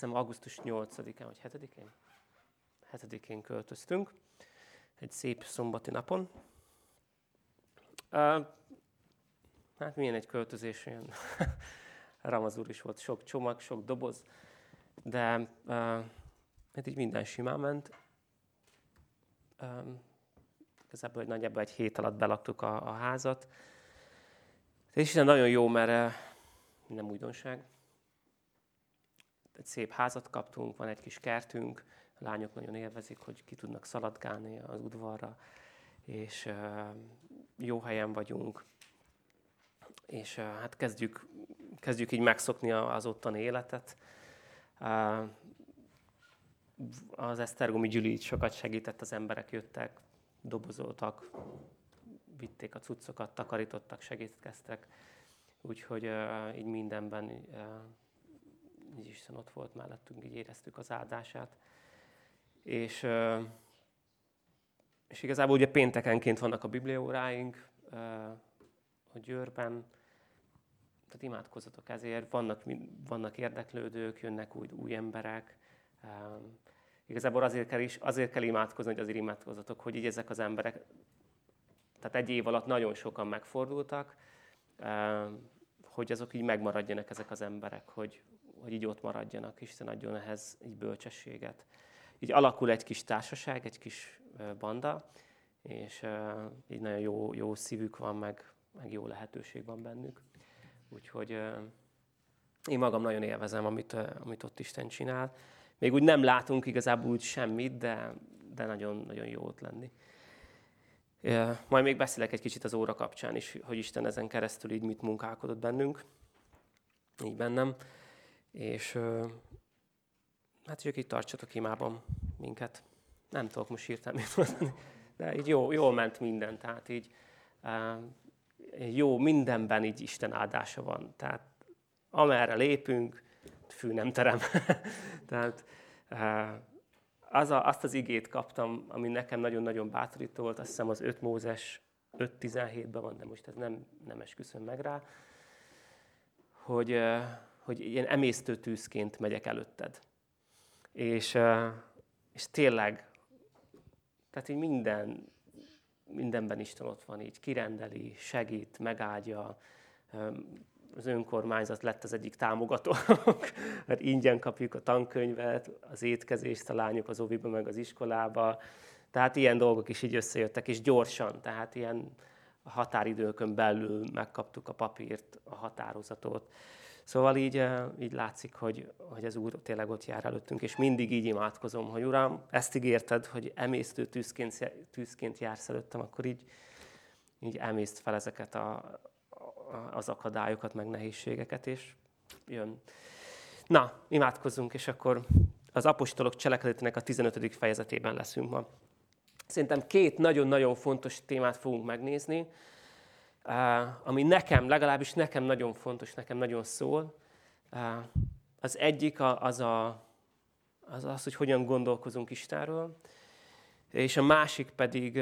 hiszem augusztus 8-án vagy 7-én? 7-én költöztünk, egy szép szombati napon. Uh, hát milyen egy költözés, olyan Ramazúr is volt, sok csomag, sok doboz, de uh, hát így minden simán ment. Um, igazából egy nagyjából egy hét alatt belaktuk a, a házat. És nagyon jó, mert uh, nem újdonság, egy szép házat kaptunk, van egy kis kertünk, a lányok nagyon élvezik, hogy ki tudnak szaladgálni az udvarra, és jó helyen vagyunk, és hát kezdjük, kezdjük így megszokni az ottani életet. Az Esztergomi Gyüli sokat segített, az emberek jöttek, dobozoltak, vitték a cuccokat, takarítottak, segítkeztek. Úgyhogy így mindenben így Isten ott volt mellettünk, így éreztük az áldását. És, és igazából ugye péntekenként vannak a biblióráink a Győrben, tehát imádkozzatok ezért, vannak, vannak érdeklődők, jönnek új, új emberek. Igazából azért kell, is, azért kell imádkozni, hogy azért imádkozzatok, hogy így ezek az emberek, tehát egy év alatt nagyon sokan megfordultak, hogy azok így megmaradjanak ezek az emberek, hogy, hogy így ott maradjanak. Isten adjon ehhez így bölcsességet. Így alakul egy kis társaság, egy kis banda, és így nagyon jó, jó szívük van, meg, meg jó lehetőség van bennük. Úgyhogy én magam nagyon élvezem, amit, amit ott Isten csinál. Még úgy nem látunk igazából úgy semmit, de, de nagyon, nagyon jó ott lenni. Majd még beszélek egy kicsit az óra kapcsán is, hogy Isten ezen keresztül így mit munkálkodott bennünk, így bennem. És hát, hogy itt tartsatok imában minket. Nem tudok most hirtelen mit mondani, de így jó, jól ment minden, tehát így jó, mindenben így Isten áldása van. Tehát amerre lépünk, fű nem terem. tehát az a, azt az igét kaptam, ami nekem nagyon-nagyon bátorító volt, azt hiszem az 5 Mózes 5.17-ben van, de most ez nem, nem esküszöm meg rá, hogy, hogy ilyen emésztő tűzként megyek előtted. És, és tényleg, tehát így minden, mindenben Isten ott van, így kirendeli, segít, megáldja. Az önkormányzat lett az egyik támogató, mert ingyen kapjuk a tankönyvet, az étkezést, a lányok az oviba, meg az iskolába. Tehát ilyen dolgok is így összejöttek, és gyorsan, tehát ilyen határidőkön belül megkaptuk a papírt, a határozatot. Szóval így, így látszik, hogy, hogy az Úr tényleg ott jár előttünk, és mindig így imádkozom, hogy Uram, ezt ígérted, hogy emésztő tűzként, tűzként jársz előttem, akkor így, így emészt fel ezeket a, az akadályokat, meg nehézségeket, és jön. Na, imádkozzunk, és akkor az apostolok cselekedetének a 15. fejezetében leszünk ma. Szerintem két nagyon-nagyon fontos témát fogunk megnézni ami nekem, legalábbis nekem nagyon fontos, nekem nagyon szól. Az egyik az, a, az, az hogy hogyan gondolkozunk Istenről, és a másik pedig,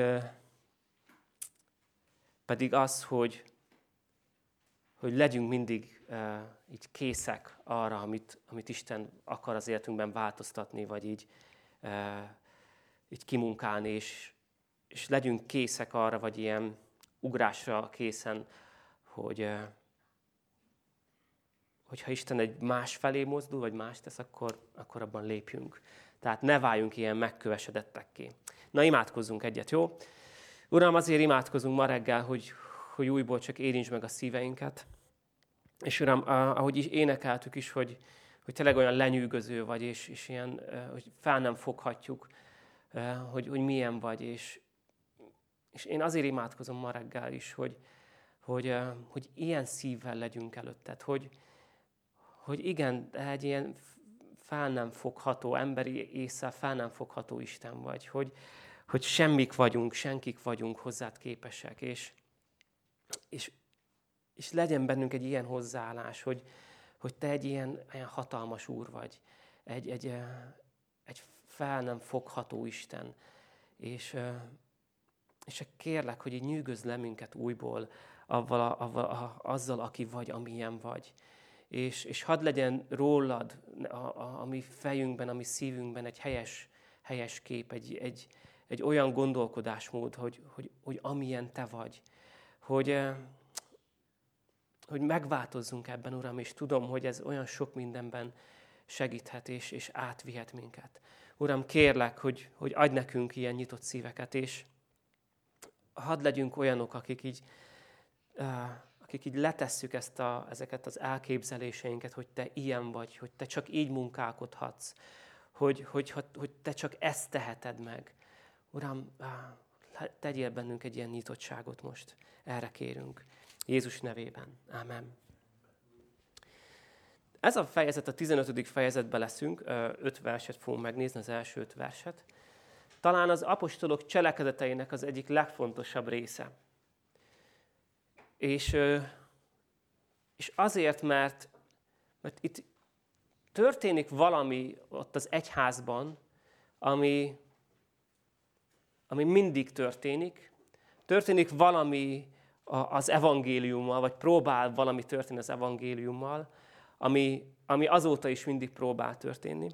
pedig az, hogy, hogy legyünk mindig így készek arra, amit, amit Isten akar az életünkben változtatni, vagy így, így kimunkálni, és, és legyünk készek arra, vagy ilyen, ugrásra készen, hogy hogyha Isten egy más felé mozdul, vagy más tesz, akkor, akkor abban lépjünk. Tehát ne váljunk ilyen megkövesedettekké. Na, imádkozzunk egyet, jó? Uram, azért imádkozunk ma reggel, hogy, hogy újból csak érints meg a szíveinket. És Uram, ahogy is énekeltük is, hogy, hogy tényleg olyan lenyűgöző vagy, és, és ilyen, hogy fel nem foghatjuk, hogy, hogy milyen vagy, és, és én azért imádkozom ma reggel is, hogy, hogy, hogy ilyen szívvel legyünk előtted, hogy, hogy igen, egy ilyen fel nem fogható, emberi észre fel nem fogható Isten vagy, hogy, hogy semmik vagyunk, senkik vagyunk hozzád képesek, és, és, és legyen bennünk egy ilyen hozzáállás, hogy, hogy te egy ilyen, ilyen hatalmas úr vagy, egy, egy, egy fel nem fogható Isten, és, és kérlek, hogy így nyűgözz le minket újból avval, avval azzal, aki vagy, amilyen vagy. és, és hadd legyen rólad a, a, a mi fejünkben, a mi szívünkben egy helyes, helyes kép, egy, egy, egy olyan gondolkodásmód, hogy, hogy, hogy amilyen te vagy. Hogy, eh, hogy megváltozzunk ebben, Uram, és tudom, hogy ez olyan sok mindenben segíthet és, és átvihet minket. Uram, kérlek, hogy, hogy adj nekünk ilyen nyitott szíveket, és hadd legyünk olyanok, akik így, akik így letesszük ezt a, ezeket az elképzeléseinket, hogy te ilyen vagy, hogy te csak így munkálkodhatsz, hogy, hogy, hogy, te csak ezt teheted meg. Uram, tegyél bennünk egy ilyen nyitottságot most. Erre kérünk. Jézus nevében. Amen. Ez a fejezet, a 15. fejezetben leszünk, öt verset fogunk megnézni, az első öt verset. Talán az apostolok cselekedeteinek az egyik legfontosabb része. És, és azért, mert, mert itt történik valami ott az egyházban, ami, ami mindig történik. Történik valami az evangéliummal, vagy próbál valami történni az evangéliummal, ami, ami azóta is mindig próbál történni.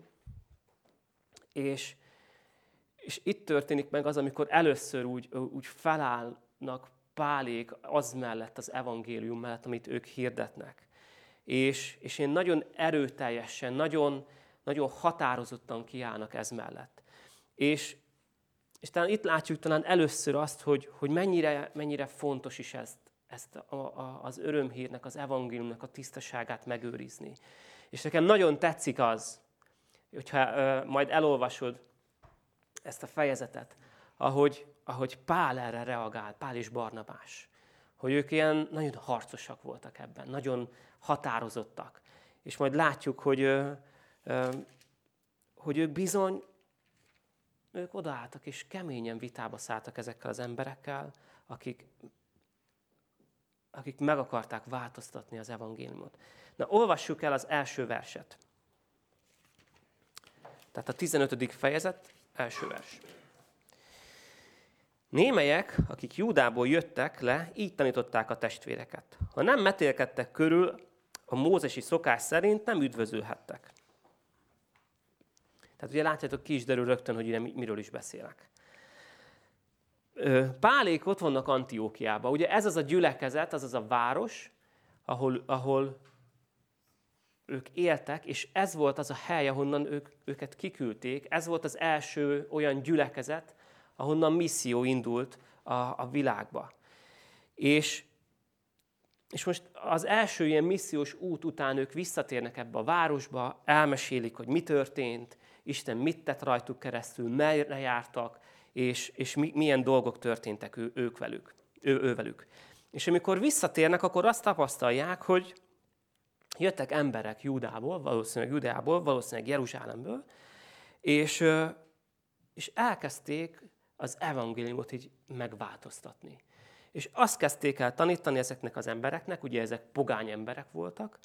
És, és itt történik meg az, amikor először úgy, úgy felállnak pálék az mellett, az evangélium mellett, amit ők hirdetnek. És, és én nagyon erőteljesen, nagyon, nagyon határozottan kiállnak ez mellett. És, és talán itt látjuk talán először azt, hogy, hogy mennyire, mennyire fontos is ezt, ezt a, a, az örömhírnek, az evangéliumnak a tisztaságát megőrizni. És nekem nagyon tetszik az, hogyha ö, majd elolvasod ezt a fejezetet, ahogy, ahogy Pál erre reagál, Pál és Barnabás. Hogy ők ilyen nagyon harcosak voltak ebben, nagyon határozottak. És majd látjuk, hogy, hogy ők bizony, ők odaálltak és keményen vitába szálltak ezekkel az emberekkel, akik akik meg akarták változtatni az evangéliumot. Na, olvassuk el az első verset. Tehát a 15. fejezet, első vers. Némelyek, akik Júdából jöttek le, így tanították a testvéreket. Ha nem metélkedtek körül, a mózesi szokás szerint nem üdvözölhettek. Tehát ugye látjátok, ki is derül rögtön, hogy ide miről is beszélek. Pálék ott vannak Antiókiában. Ugye ez az a gyülekezet, az az a város, ahol, ahol ők éltek, és ez volt az a hely, ahonnan ők, őket kiküldték. Ez volt az első olyan gyülekezet, ahonnan misszió indult a, a világba. És, és most az első ilyen missziós út után ők visszatérnek ebbe a városba, elmesélik, hogy mi történt, Isten mit tett rajtuk keresztül, merre jártak, és, és mi, milyen dolgok történtek ő, ők velük, ő, ő velük. És amikor visszatérnek, akkor azt tapasztalják, hogy jöttek emberek Júdából, valószínűleg Judából, valószínűleg Jeruzsálemből, és, és elkezdték az evangéliumot így megváltoztatni. És azt kezdték el tanítani ezeknek az embereknek, ugye ezek pogány emberek voltak,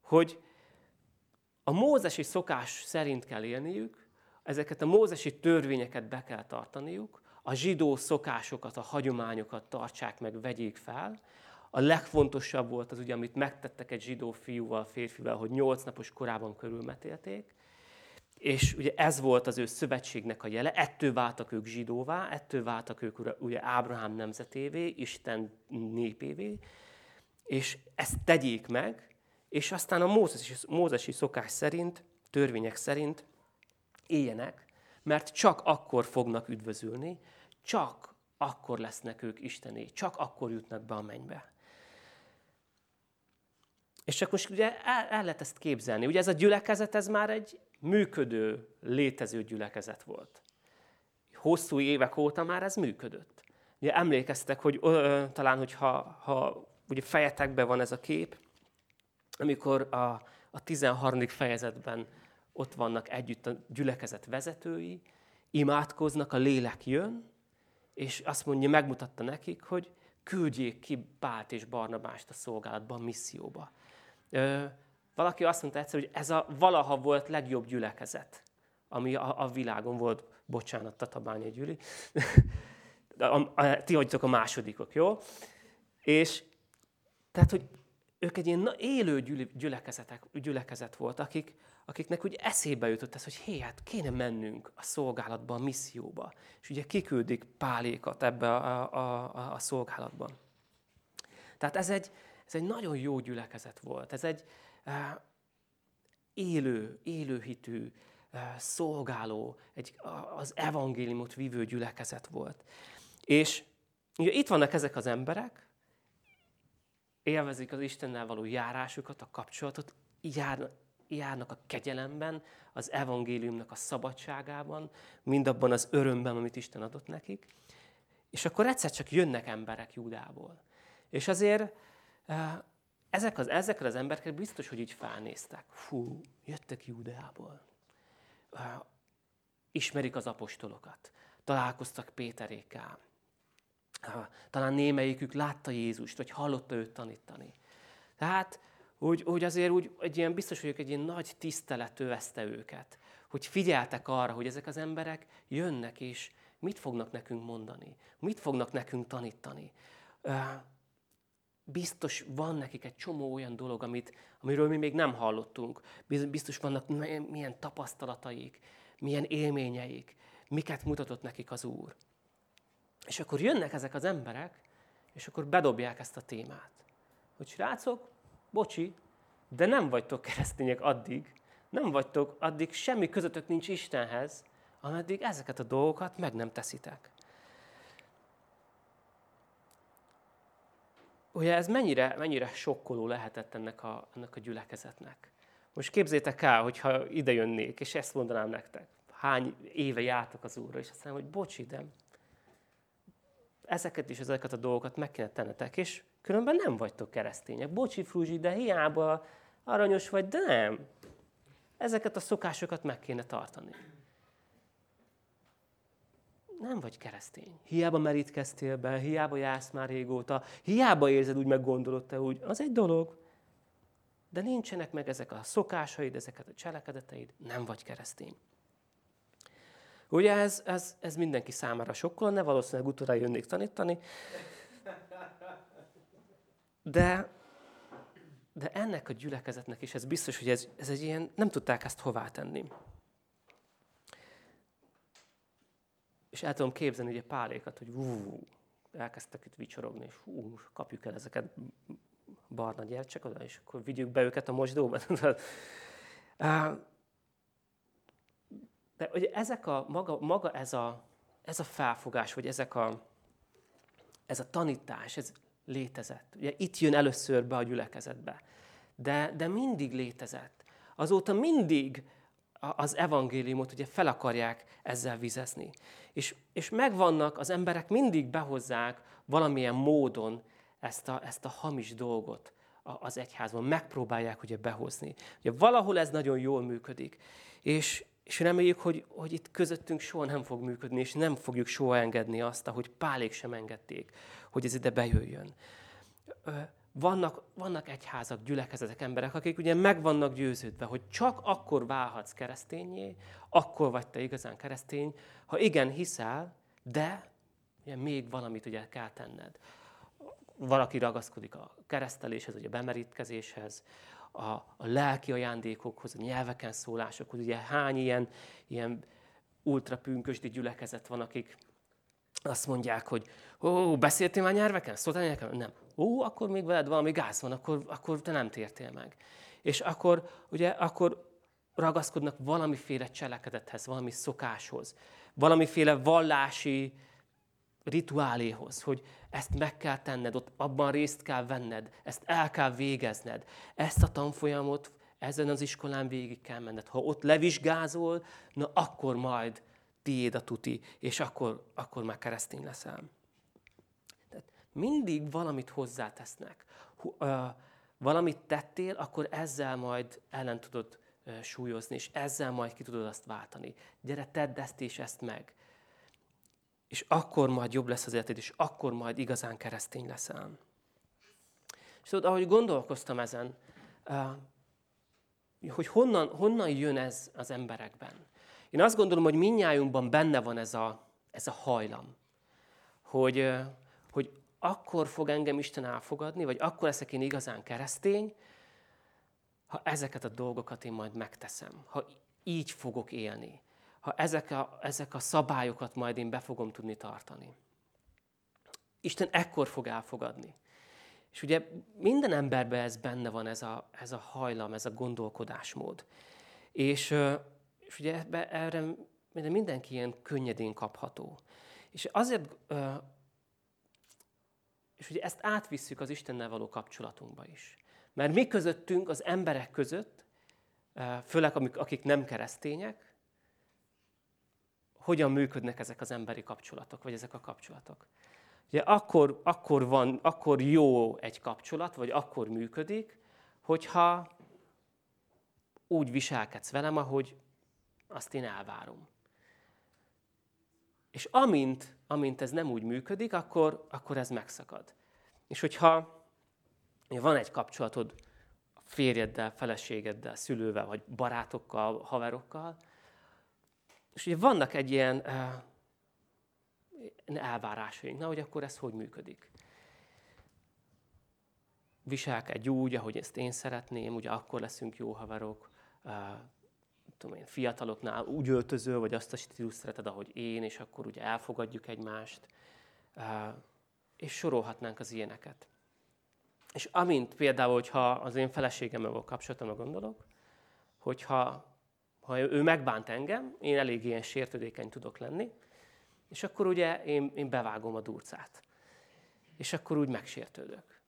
hogy a mózesi szokás szerint kell élniük, ezeket a mózesi törvényeket be kell tartaniuk, a zsidó szokásokat, a hagyományokat tartsák meg, vegyék fel. A legfontosabb volt az ugye, amit megtettek egy zsidó fiúval, férfival, hogy nyolc napos korában körülmetélték. És ugye ez volt az ő szövetségnek a jele, ettől váltak ők zsidóvá, ettől váltak ők ugye Ábrahám nemzetévé, Isten népévé, és ezt tegyék meg, és aztán a mózesi, mózesi szokás szerint, törvények szerint éljenek, mert csak akkor fognak üdvözülni, csak akkor lesznek ők Istené, csak akkor jutnak be a mennybe. És csak most ugye el, el lehet ezt képzelni. Ugye ez a gyülekezet, ez már egy működő, létező gyülekezet volt. Hosszú évek óta már ez működött. Ugye emlékeztek, hogy ö, talán, hogyha ha, ugye fejetekben van ez a kép, amikor a, a 13. fejezetben ott vannak együtt a gyülekezet vezetői, imádkoznak, a lélek jön, és azt mondja, megmutatta nekik, hogy küldjék ki Pált és Barnabást a szolgálatban, a misszióba. Valaki azt mondta egyszer, hogy ez a valaha volt legjobb gyülekezet, ami a, a világon volt. Bocsánat, Tatabánya Gyüli. a, a, ti vagytok a másodikok, jó? És tehát, hogy ők egy ilyen élő gyülekezetek, gyülekezet volt, akik, akiknek úgy eszébe jutott ez, hogy hé, hát kéne mennünk a szolgálatba, a misszióba. És ugye kiküldik Pálékat ebbe a, a, a, a szolgálatban. Tehát ez egy, ez egy nagyon jó gyülekezet volt. Ez egy uh, élő, élőhitű, uh, szolgáló, egy, az evangéliumot vívő gyülekezet volt. És ugye itt vannak ezek az emberek, élvezik az Istennel való járásukat, a kapcsolatot, jár, járnak a kegyelemben, az evangéliumnak a szabadságában, mindabban az örömben, amit Isten adott nekik. És akkor egyszer csak jönnek emberek Júdából. És azért eh, ezek az, ezekkel az emberekkel biztos, hogy így felnéztek. Fú, jöttek Júdeából. Ismerik az apostolokat. Találkoztak Péterékkel. Talán némelyikük látta Jézust, vagy hallotta őt tanítani. Tehát úgy, úgy azért úgy, egy ilyen, biztos vagyok, egy ilyen nagy tisztelet övezte őket. Hogy figyeltek arra, hogy ezek az emberek jönnek, és mit fognak nekünk mondani, mit fognak nekünk tanítani biztos van nekik egy csomó olyan dolog, amit, amiről mi még nem hallottunk. Biztos vannak milyen tapasztalataik, milyen élményeik, miket mutatott nekik az Úr. És akkor jönnek ezek az emberek, és akkor bedobják ezt a témát. Hogy srácok, bocsi, de nem vagytok keresztények addig, nem vagytok, addig semmi közöttök nincs Istenhez, ameddig ezeket a dolgokat meg nem teszitek. Ugye ez mennyire, mennyire sokkoló lehetett ennek a, ennek a gyülekezetnek. Most képzétek el, hogyha ide jönnék, és ezt mondanám nektek. Hány éve jártak az Úrra, és azt mondom, hogy bocs, de ezeket is, ezeket a dolgokat meg kéne tennetek, és különben nem vagytok keresztények. Bocsi, Fruzsi, de hiába aranyos vagy, de nem. Ezeket a szokásokat meg kéne tartani nem vagy keresztény. Hiába merítkeztél be, hiába jársz már régóta, hiába érzed úgy, meggondolod te úgy, az egy dolog. De nincsenek meg ezek a szokásaid, ezeket a cselekedeteid, nem vagy keresztény. Ugye ez, ez, ez mindenki számára sokkal, ne valószínűleg utóra jönnék tanítani. De, de ennek a gyülekezetnek is ez biztos, hogy ez, ez egy ilyen, nem tudták ezt hová tenni. És el tudom képzelni ugye pálékat, hogy ú, elkezdtek itt vicsorogni, és ú, kapjuk el ezeket barna gyercsek oda, és akkor vigyük be őket a mosdóba. De ugye ezek a, maga, maga ez, a, ez a felfogás, vagy ezek a, ez a tanítás, ez létezett. Ugye itt jön először be a gyülekezetbe. De, de mindig létezett. Azóta mindig az evangéliumot ugye fel akarják ezzel vizezni. És, és megvannak, az emberek mindig behozzák valamilyen módon ezt a, ezt a hamis dolgot az egyházban. Megpróbálják ugye behozni. Ugye valahol ez nagyon jól működik. És, és reméljük, hogy, hogy itt közöttünk soha nem fog működni, és nem fogjuk soha engedni azt, ahogy Pálék sem engedték, hogy ez ide bejöjjön vannak, vannak egyházak, gyülekezetek, emberek, akik ugye meg vannak győződve, hogy csak akkor válhatsz keresztényé, akkor vagy te igazán keresztény, ha igen hiszel, de ugye még valamit ugye kell tenned. Valaki ragaszkodik a kereszteléshez, ugye a bemerítkezéshez, a, a lelki ajándékokhoz, a nyelveken szólásokhoz. Ugye hány ilyen, ilyen ultrapünkösdi gyülekezet van, akik azt mondják, hogy ó, beszéltél már nyelveken? Szóltál nyelveken? Nem. Ó, akkor még veled valami gáz van, akkor, akkor te nem tértél meg. És akkor, ugye, akkor ragaszkodnak valamiféle cselekedethez, valami szokáshoz, valamiféle vallási rituáléhoz, hogy ezt meg kell tenned, ott abban részt kell venned, ezt el kell végezned. Ezt a tanfolyamot ezen az iskolán végig kell menned. Ha ott levizsgázol, na akkor majd tiéd a tuti, és akkor, akkor már keresztény leszel. Tehát mindig valamit hozzátesznek. Valamit tettél, akkor ezzel majd ellen tudod súlyozni, és ezzel majd ki tudod azt váltani. Gyere, tedd ezt és ezt meg. És akkor majd jobb lesz az életed, és akkor majd igazán keresztény leszel. És tudod, ahogy gondolkoztam ezen, hogy honnan, honnan jön ez az emberekben. Én azt gondolom, hogy minnyájunkban benne van ez a, ez a hajlam, hogy, hogy akkor fog engem Isten elfogadni, vagy akkor leszek én igazán keresztény, ha ezeket a dolgokat én majd megteszem, ha így fogok élni, ha ezek a, ezek a szabályokat majd én be fogom tudni tartani. Isten ekkor fog elfogadni. És ugye minden emberben ez benne van, ez a, ez a hajlam, ez a gondolkodásmód. És, és ugye ebbe, erre mindenki ilyen könnyedén kapható. És azért, és ugye ezt átvisszük az Istennel való kapcsolatunkba is. Mert mi közöttünk, az emberek között, főleg akik nem keresztények, hogyan működnek ezek az emberi kapcsolatok, vagy ezek a kapcsolatok. Ugye akkor, akkor, van, akkor jó egy kapcsolat, vagy akkor működik, hogyha úgy viselkedsz velem, ahogy azt én elvárom. És amint, amint ez nem úgy működik, akkor, akkor ez megszakad. És hogyha van egy kapcsolatod a férjeddel, feleségeddel, szülővel, vagy barátokkal, haverokkal, és ugye vannak egy ilyen elvárásaink, na, hogy akkor ez hogy működik. Viselkedj úgy, ahogy ezt én szeretném, ugye akkor leszünk jó haverok, tudom én, fiataloknál úgy öltözöl, vagy azt a stílus szereted, ahogy én, és akkor ugye elfogadjuk egymást, és sorolhatnánk az ilyeneket. És amint például, hogyha az én feleségemmel való kapcsolatomra gondolok, hogyha ha ő megbánt engem, én elég ilyen sértődékeny tudok lenni, és akkor ugye én, én bevágom a durcát. És akkor úgy megsértődök.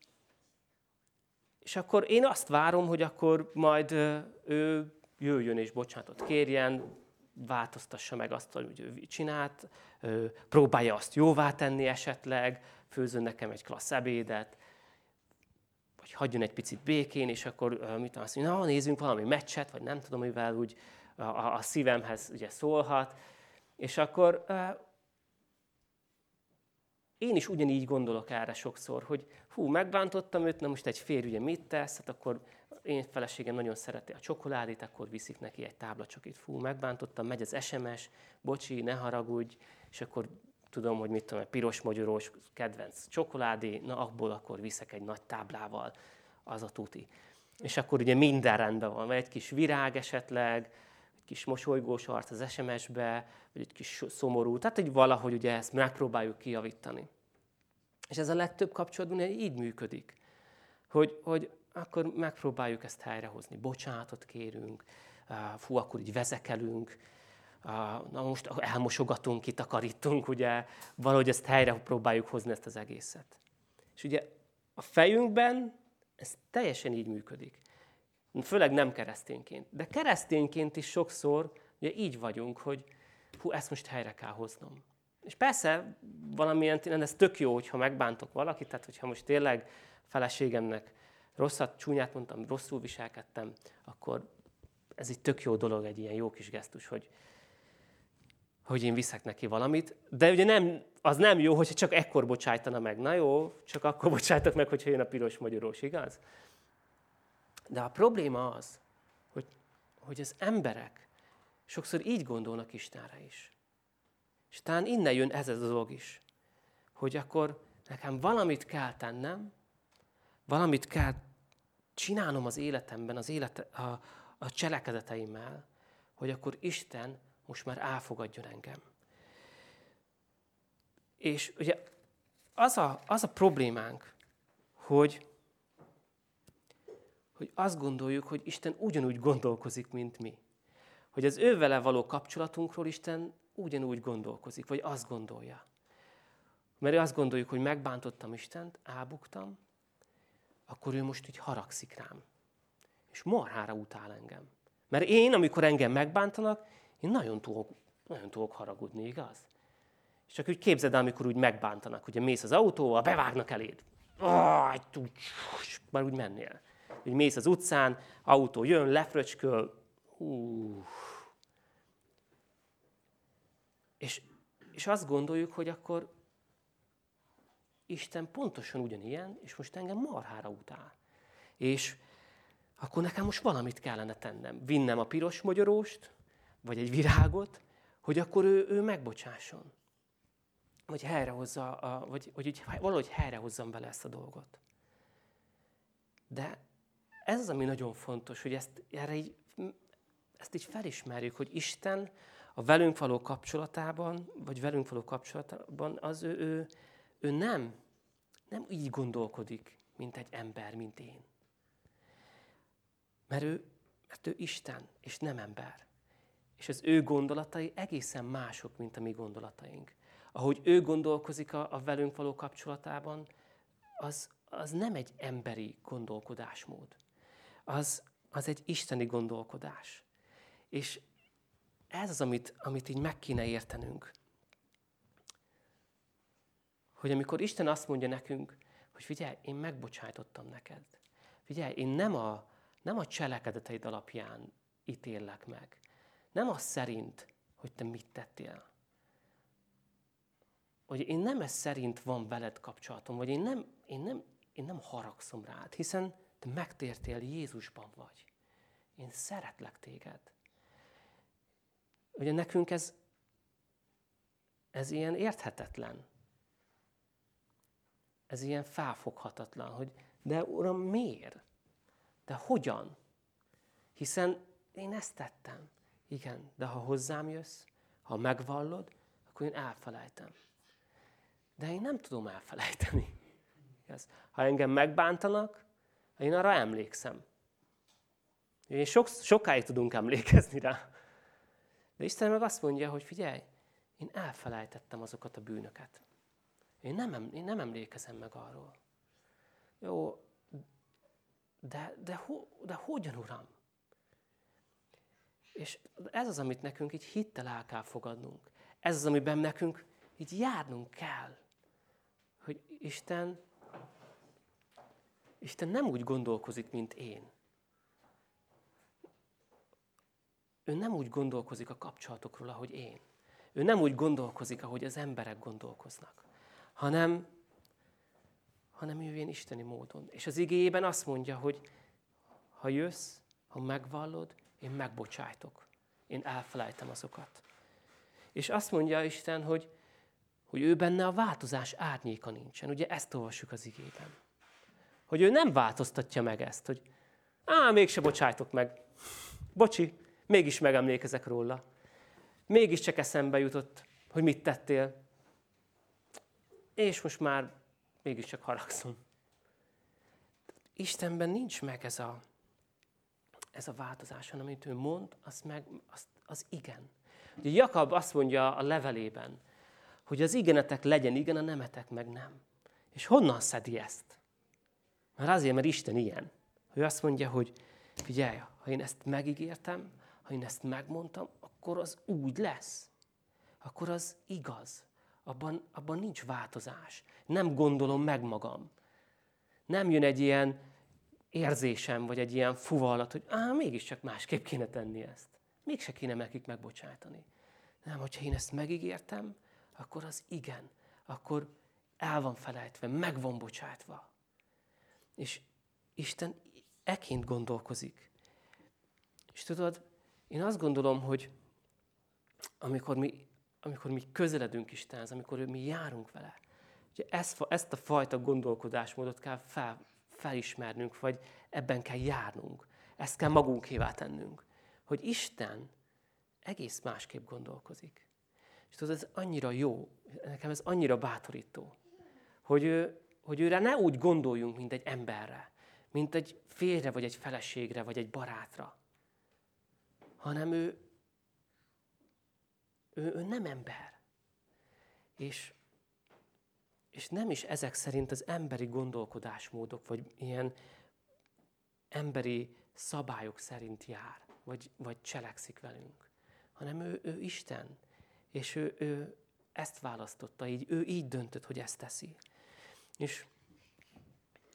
És akkor én azt várom, hogy akkor majd ő jöjjön és bocsánatot kérjen, változtassa meg azt, hogy ő csinált, próbálja azt jóvá tenni esetleg, főzön nekem egy klassz ebédet, vagy hagyjon egy picit békén, és akkor mit azt mondja, na, nézzünk valami meccset, vagy nem tudom, mivel úgy a, a szívemhez ugye szólhat, és akkor én is ugyanígy gondolok erre sokszor, hogy hú, megbántottam őt, na most egy férj ugye mit tesz, hát akkor én feleségem nagyon szereti a csokoládét, akkor viszik neki egy táblacsokit. Fú, megbántottam, megy az SMS, bocsi, ne haragudj, és akkor tudom, hogy mit tudom, egy piros magyarós kedvenc csokoládé, na abból akkor viszek egy nagy táblával, az a tuti. És akkor ugye minden rendben van, vagy egy kis virág esetleg, egy kis mosolygós arc az SMS-be, vagy egy kis szomorú, tehát hogy valahogy ugye ezt megpróbáljuk kijavítani. És ez a legtöbb kapcsolatban így működik, hogy, hogy akkor megpróbáljuk ezt helyrehozni, bocsánatot kérünk, fú, akkor így vezekelünk, na most elmosogatunk, kitakarítunk, ugye, valahogy ezt helyre próbáljuk hozni ezt az egészet. És ugye a fejünkben ez teljesen így működik. Főleg nem keresztényként. De keresztényként is sokszor ugye így vagyunk, hogy hú, ezt most helyre kell hoznom. És persze valamilyen, ez tök jó, hogyha megbántok valakit, tehát hogyha most tényleg feleségemnek rosszat, csúnyát mondtam, rosszul viselkedtem, akkor ez egy tök jó dolog, egy ilyen jó kis gesztus, hogy, hogy én viszek neki valamit, de ugye nem, az nem jó, hogyha csak ekkor bocsájtana meg. Na jó, csak akkor bocsájtok meg, hogyha jön a piros magyarós, igaz? De a probléma az, hogy, hogy az emberek sokszor így gondolnak Istenre is. És talán innen jön ez a dolog is, hogy akkor nekem valamit kell tennem, valamit kell csinálnom az életemben, az élete, a, a cselekedeteimmel, hogy akkor Isten most már elfogadjon engem. És ugye az a, az a problémánk, hogy, hogy azt gondoljuk, hogy Isten ugyanúgy gondolkozik, mint mi. Hogy az ővele való kapcsolatunkról Isten ugyanúgy gondolkozik, vagy azt gondolja. Mert azt gondoljuk, hogy megbántottam Istent, elbuktam, akkor ő most így haragszik rám. És marhára utál engem. Mert én, amikor engem megbántanak, én nagyon tudok, nagyon tudok haragudni, igaz? És csak úgy képzeld el, amikor úgy megbántanak, ugye mész az autóval, bevágnak eléd. Oh, már úgy mennél. Úgy mész az utcán, autó jön, lefröcsköl. Uh. És, és azt gondoljuk, hogy akkor Isten pontosan ugyanilyen, és most engem marhára utál. És akkor nekem most valamit kellene tennem. Vinnem a piros magyaróst, vagy egy virágot, hogy akkor ő, ő megbocsásson. vagy helyrehozza, a, vagy, vagy valahogy helyrehozzam vele ezt a dolgot. De ez az, ami nagyon fontos, hogy ezt, erre így, ezt így felismerjük, hogy Isten a velünk való kapcsolatában, vagy velünk való kapcsolatban, az ő, ő, ő nem, nem így gondolkodik, mint egy ember, mint én. Mert ő, mert ő Isten, és nem ember. És az ő gondolatai egészen mások, mint a mi gondolataink. Ahogy ő gondolkozik a, a velünk való kapcsolatában, az, az nem egy emberi gondolkodásmód. Az, az egy isteni gondolkodás. És ez az, amit, amit így meg kéne értenünk. Hogy amikor Isten azt mondja nekünk, hogy figyelj, én megbocsájtottam neked. Figyelj, én nem a, nem a cselekedeteid alapján ítéllek meg. Nem az szerint, hogy te mit tettél. Hogy én nem ez szerint van veled kapcsolatom, vagy én nem, én nem, én nem haragszom rád, hiszen te megtértél, Jézusban vagy. Én szeretlek téged. Ugye nekünk ez, ez ilyen érthetetlen. Ez ilyen felfoghatatlan, hogy de Uram, miért? De hogyan? Hiszen én ezt tettem. Igen, de ha hozzám jössz, ha megvallod, akkor én elfelejtem. De én nem tudom elfelejteni. Ha engem megbántanak, én arra emlékszem. Én sok, sokáig tudunk emlékezni rá. De Isten meg azt mondja, hogy figyelj, én elfelejtettem azokat a bűnöket. Én nem, én nem emlékezem meg arról. Jó, de, de, ho, de hogyan, Uram? És ez az, amit nekünk így hittel el kell fogadnunk. Ez az, amiben nekünk így járnunk kell. Hogy Isten, Isten nem úgy gondolkozik, mint én. Ő nem úgy gondolkozik a kapcsolatokról, ahogy én. Ő nem úgy gondolkozik, ahogy az emberek gondolkoznak, hanem, hanem ilyen isteni módon. És az igéjében azt mondja, hogy ha jössz, ha megvallod, én megbocsájtok. Én elfelejtem azokat. És azt mondja Isten, hogy, hogy ő benne a változás árnyéka nincsen. Ugye ezt olvassuk az igében. Hogy ő nem változtatja meg ezt, hogy á, mégse bocsájtok meg. Bocsi, Mégis megemlékezek róla. Mégis csak eszembe jutott, hogy mit tettél. És most már mégiscsak haragszom. Istenben nincs meg ez a, ez a változás, hanem amit ő mond, az, meg, az, az igen. Ugye Jakab azt mondja a levelében, hogy az igenetek legyen igen, a nemetek meg nem. És honnan szedi ezt? Mert azért, mert Isten ilyen. Ő azt mondja, hogy figyelj, ha én ezt megígértem, ha én ezt megmondtam, akkor az úgy lesz. Akkor az igaz. Abban, abban nincs változás. Nem gondolom meg magam. Nem jön egy ilyen érzésem, vagy egy ilyen fuvallat, hogy á, mégiscsak másképp kéne tenni ezt. Mégse kéne nekik megbocsájtani. Nem, hogyha én ezt megígértem, akkor az igen. Akkor el van felejtve, meg van bocsátva. És Isten eként gondolkozik. És tudod, én azt gondolom, hogy amikor mi, amikor mi közeledünk Istenhez, amikor mi járunk vele, ugye ezt, ezt a fajta gondolkodásmódot kell fel, felismernünk, vagy ebben kell járnunk. Ezt kell magunkévá tennünk. Hogy Isten egész másképp gondolkozik. És tudod, ez annyira jó, nekem ez annyira bátorító, hogy, ő, hogy őre ne úgy gondoljunk, mint egy emberre, mint egy férre, vagy egy feleségre, vagy egy barátra, hanem ő, ő, ő nem ember. És, és nem is ezek szerint az emberi gondolkodásmódok, vagy ilyen emberi szabályok szerint jár, vagy, vagy cselekszik velünk, hanem ő, ő Isten, és ő, ő ezt választotta, így, ő így döntött, hogy ezt teszi. És,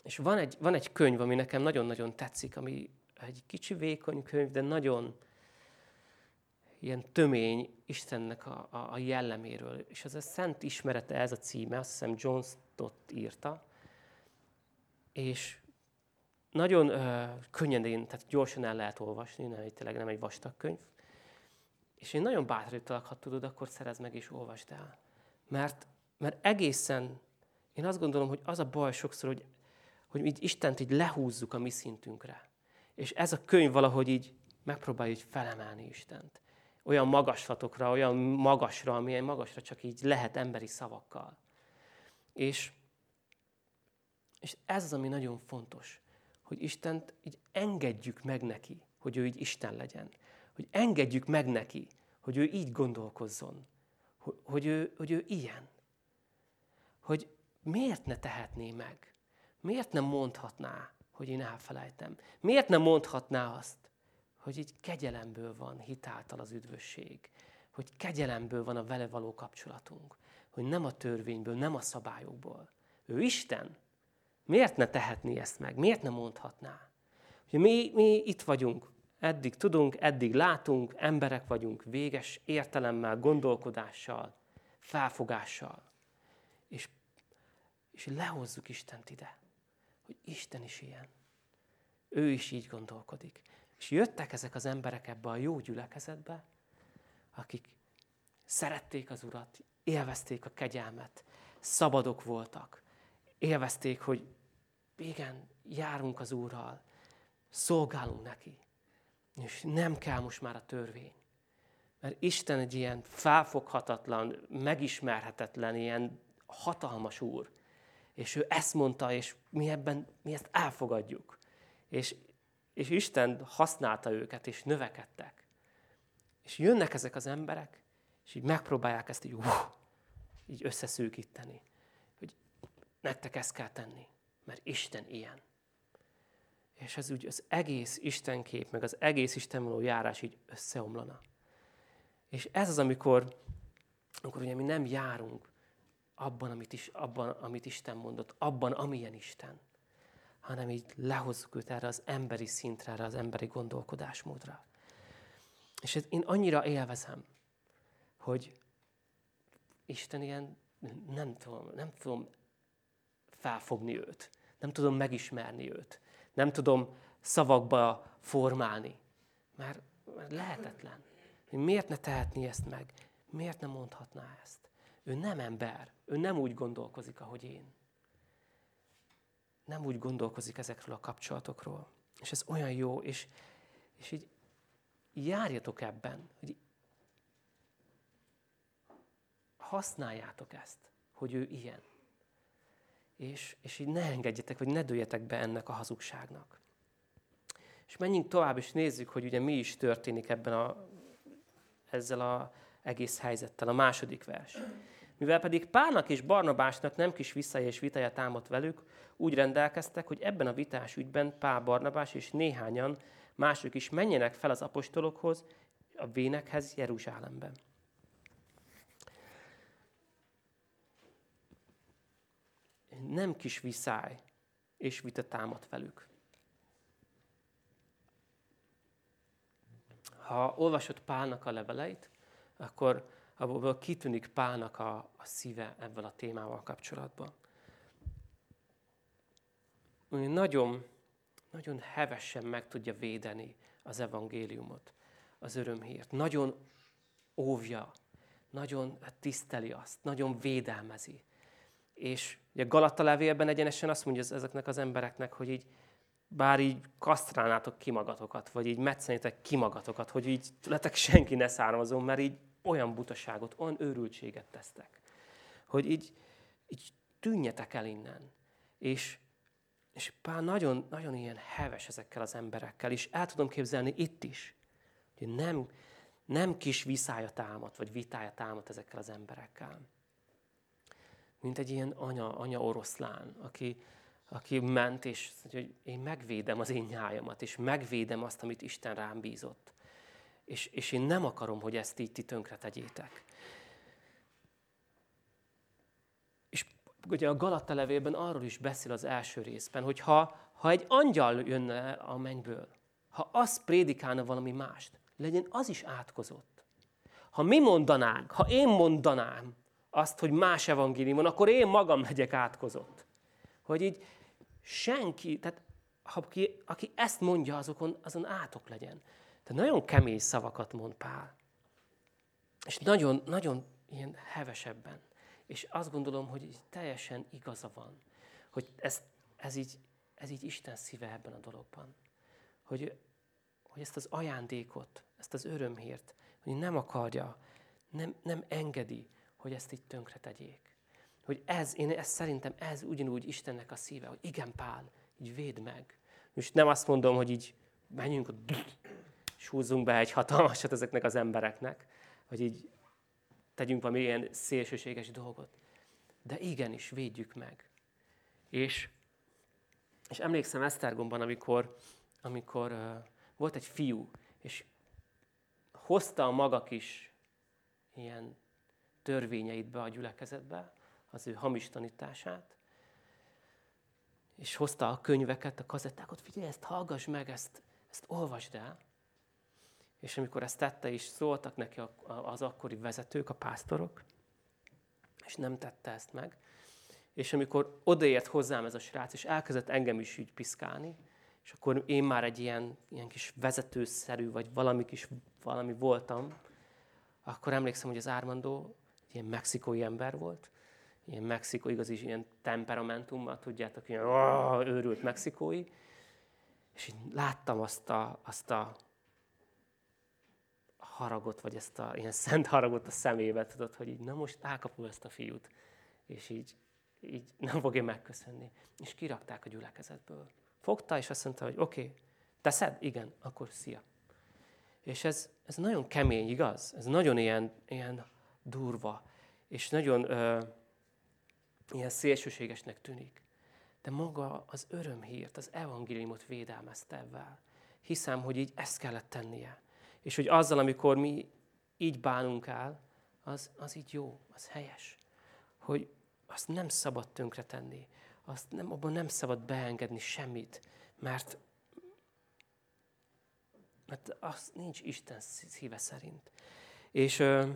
és van, egy, van egy könyv, ami nekem nagyon-nagyon tetszik, ami egy kicsi vékony könyv, de nagyon, ilyen tömény Istennek a, a, a jelleméről. És ez a Szent Ismerete, ez a címe, azt hiszem John Stott írta. És nagyon ö, könnyedén, tehát gyorsan el lehet olvasni, nem, egy, tényleg nem egy vastag könyv. És én nagyon bátorítalak, ha tudod, akkor szerez meg és olvasd el. Mert, mert egészen, én azt gondolom, hogy az a baj sokszor, hogy, hogy így Istent így lehúzzuk a mi szintünkre. És ez a könyv valahogy így megpróbálja így felemelni Istent. Olyan magaslatokra, olyan magasra, amilyen magasra csak így lehet emberi szavakkal. És, és ez az, ami nagyon fontos, hogy Istent így engedjük meg neki, hogy ő így Isten legyen. Hogy engedjük meg neki, hogy ő így gondolkozzon. Hogy, hogy, ő, hogy ő ilyen. Hogy miért ne tehetné meg? Miért nem mondhatná, hogy én elfelejtem? Miért nem mondhatná azt, hogy így kegyelemből van hitáltal az üdvösség? Hogy kegyelemből van a vele való kapcsolatunk? Hogy nem a törvényből, nem a szabályokból. Ő Isten. Miért ne tehetné ezt meg? Miért ne mondhatná? Hogy mi, mi itt vagyunk, eddig tudunk, eddig látunk, emberek vagyunk, véges értelemmel, gondolkodással, felfogással. És, és lehozzuk Istent ide, hogy Isten is ilyen. Ő is így gondolkodik. És jöttek ezek az emberek ebbe a jó gyülekezetbe, akik szerették az Urat, élvezték a kegyelmet, szabadok voltak, élvezték, hogy igen, járunk az Úrral, szolgálunk neki. És nem kell most már a törvény. Mert Isten egy ilyen felfoghatatlan, megismerhetetlen, ilyen hatalmas úr. És ő ezt mondta, és mi ebben, mi ezt elfogadjuk. És, és Isten használta őket, és növekedtek. És jönnek ezek az emberek, és így megpróbálják ezt így, uh, így összeszűkíteni. Hogy nektek ezt kell tenni, mert Isten ilyen. És ez úgy az egész Istenkép, meg az egész Isten való járás így összeomlana. És ez az, amikor, amikor ugye mi nem járunk abban amit, is, abban, amit Isten mondott, abban, amilyen Isten, hanem így lehozzuk őt erre az emberi szintre, erre az emberi gondolkodásmódra. És ez, én annyira élvezem, hogy Isten ilyen, nem tudom, nem tudom felfogni őt, nem tudom megismerni őt nem tudom szavakba formálni. Mert, mert lehetetlen. Miért ne tehetné ezt meg? Miért nem mondhatná ezt? Ő nem ember. Ő nem úgy gondolkozik, ahogy én. Nem úgy gondolkozik ezekről a kapcsolatokról. És ez olyan jó, és, és így járjatok ebben, hogy használjátok ezt, hogy ő ilyen és, és így ne engedjetek, vagy ne dőljetek be ennek a hazugságnak. És menjünk tovább, és nézzük, hogy ugye mi is történik ebben a, ezzel az egész helyzettel. A második vers. Mivel pedig Pálnak és Barnabásnak nem kis visszaja és vitája támadt velük, úgy rendelkeztek, hogy ebben a vitás ügyben Pál, Barnabás és néhányan mások is menjenek fel az apostolokhoz, a vénekhez Jeruzsálemben. nem kis viszály és vita támad velük. Ha olvasod Pálnak a leveleit, akkor abból kitűnik Pálnak a, a szíve ebben a témával kapcsolatban. Nagyon, nagyon hevesen meg tudja védeni az evangéliumot, az örömhírt. Nagyon óvja, nagyon tiszteli azt, nagyon védelmezi. És ugye Galata levélben egyenesen azt mondja ezeknek az embereknek, hogy így bár így kasztrálnátok ki magatokat, vagy így metszenétek ki magatokat, hogy így letek senki ne származom, mert így olyan butaságot, olyan őrültséget tesztek, hogy így, így tűnjetek el innen. És, és Pál nagyon, nagyon ilyen heves ezekkel az emberekkel, és el tudom képzelni itt is, hogy nem, nem kis viszája támad, vagy vitája támad ezekkel az emberekkel mint egy ilyen anya, anya oroszlán, aki, aki ment, és hogy én megvédem az én nyájamat, és megvédem azt, amit Isten rám bízott. És, és én nem akarom, hogy ezt így ti tönkre tegyétek. És ugye a Galata levélben arról is beszél az első részben, hogy ha, ha egy angyal jönne a mennyből, ha az prédikálna valami mást, legyen az is átkozott. Ha mi mondanánk, ha én mondanám, azt, hogy más evangéliumon, akkor én magam legyek átkozott. Hogy így senki, tehát aki, aki ezt mondja, azokon, azon átok legyen. Tehát nagyon kemény szavakat mond Pál. És nagyon, nagyon ilyen hevesebben. És azt gondolom, hogy teljesen igaza van, hogy ez, ez, így, ez így Isten szíve ebben a dologban. Hogy, hogy ezt az ajándékot, ezt az örömhírt, hogy nem akarja, nem, nem engedi, hogy ezt így tönkre tegyék. Hogy ez, én ezt szerintem ez ugyanúgy Istennek a szíve, hogy igen, Pál, így véd meg. És nem azt mondom, hogy így menjünk, és húzzunk be egy hatalmasat ezeknek az embereknek, hogy így tegyünk valami ilyen szélsőséges dolgot. De igenis, védjük meg. És, és emlékszem Esztergomban, amikor, amikor uh, volt egy fiú, és hozta a maga kis ilyen törvényeit be a gyülekezetbe, az ő hamis tanítását, és hozta a könyveket, a kazettákat, figyelj, ezt hallgass meg, ezt, ezt olvasd el. És amikor ezt tette is, szóltak neki az akkori vezetők, a pásztorok, és nem tette ezt meg. És amikor odaért hozzám ez a srác, és elkezdett engem is úgy piszkálni, és akkor én már egy ilyen, ilyen kis vezetőszerű, vagy valami kis valami voltam, akkor emlékszem, hogy az Ármandó ilyen mexikói ember volt, ilyen mexikó, igazi ilyen temperamentummal, tudjátok, ilyen oh, őrült mexikói, és így láttam azt a, azt a haragot, vagy ezt a ilyen szent haragot a szemébe, tudod, hogy így, na most elkapom ezt a fiút, és így, így nem fogja megköszönni. És kirakták a gyülekezetből. Fogta, és azt mondta, hogy oké, okay, teszed? Igen, akkor szia. És ez, ez nagyon kemény, igaz? Ez nagyon ilyen, ilyen durva, és nagyon ö, ilyen szélsőségesnek tűnik. De maga az örömhírt, az evangéliumot védelmezte ebben. Hiszem, hogy így ezt kellett tennie. És hogy azzal, amikor mi így bánunk el, az, az így jó, az helyes. Hogy azt nem szabad tönkretenni. Azt nem, abban nem szabad beengedni semmit, mert, mert az nincs Isten szíve szerint. És ö,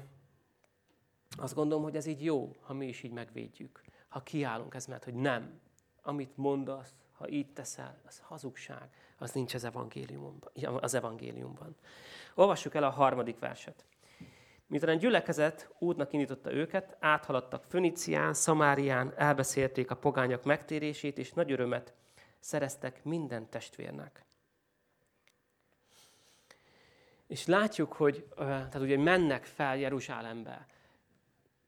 azt gondolom, hogy ez így jó, ha mi is így megvédjük. Ha kiállunk ez, mert hogy nem. Amit mondasz, ha így teszel, az hazugság, az nincs az evangéliumban. Az evangéliumban. Olvassuk el a harmadik verset. Miután a gyülekezet útnak indította őket, áthaladtak Fönicián, Szamárián, elbeszélték a pogányok megtérését, és nagy örömet szereztek minden testvérnek. És látjuk, hogy tehát ugye mennek fel Jeruzsálembe,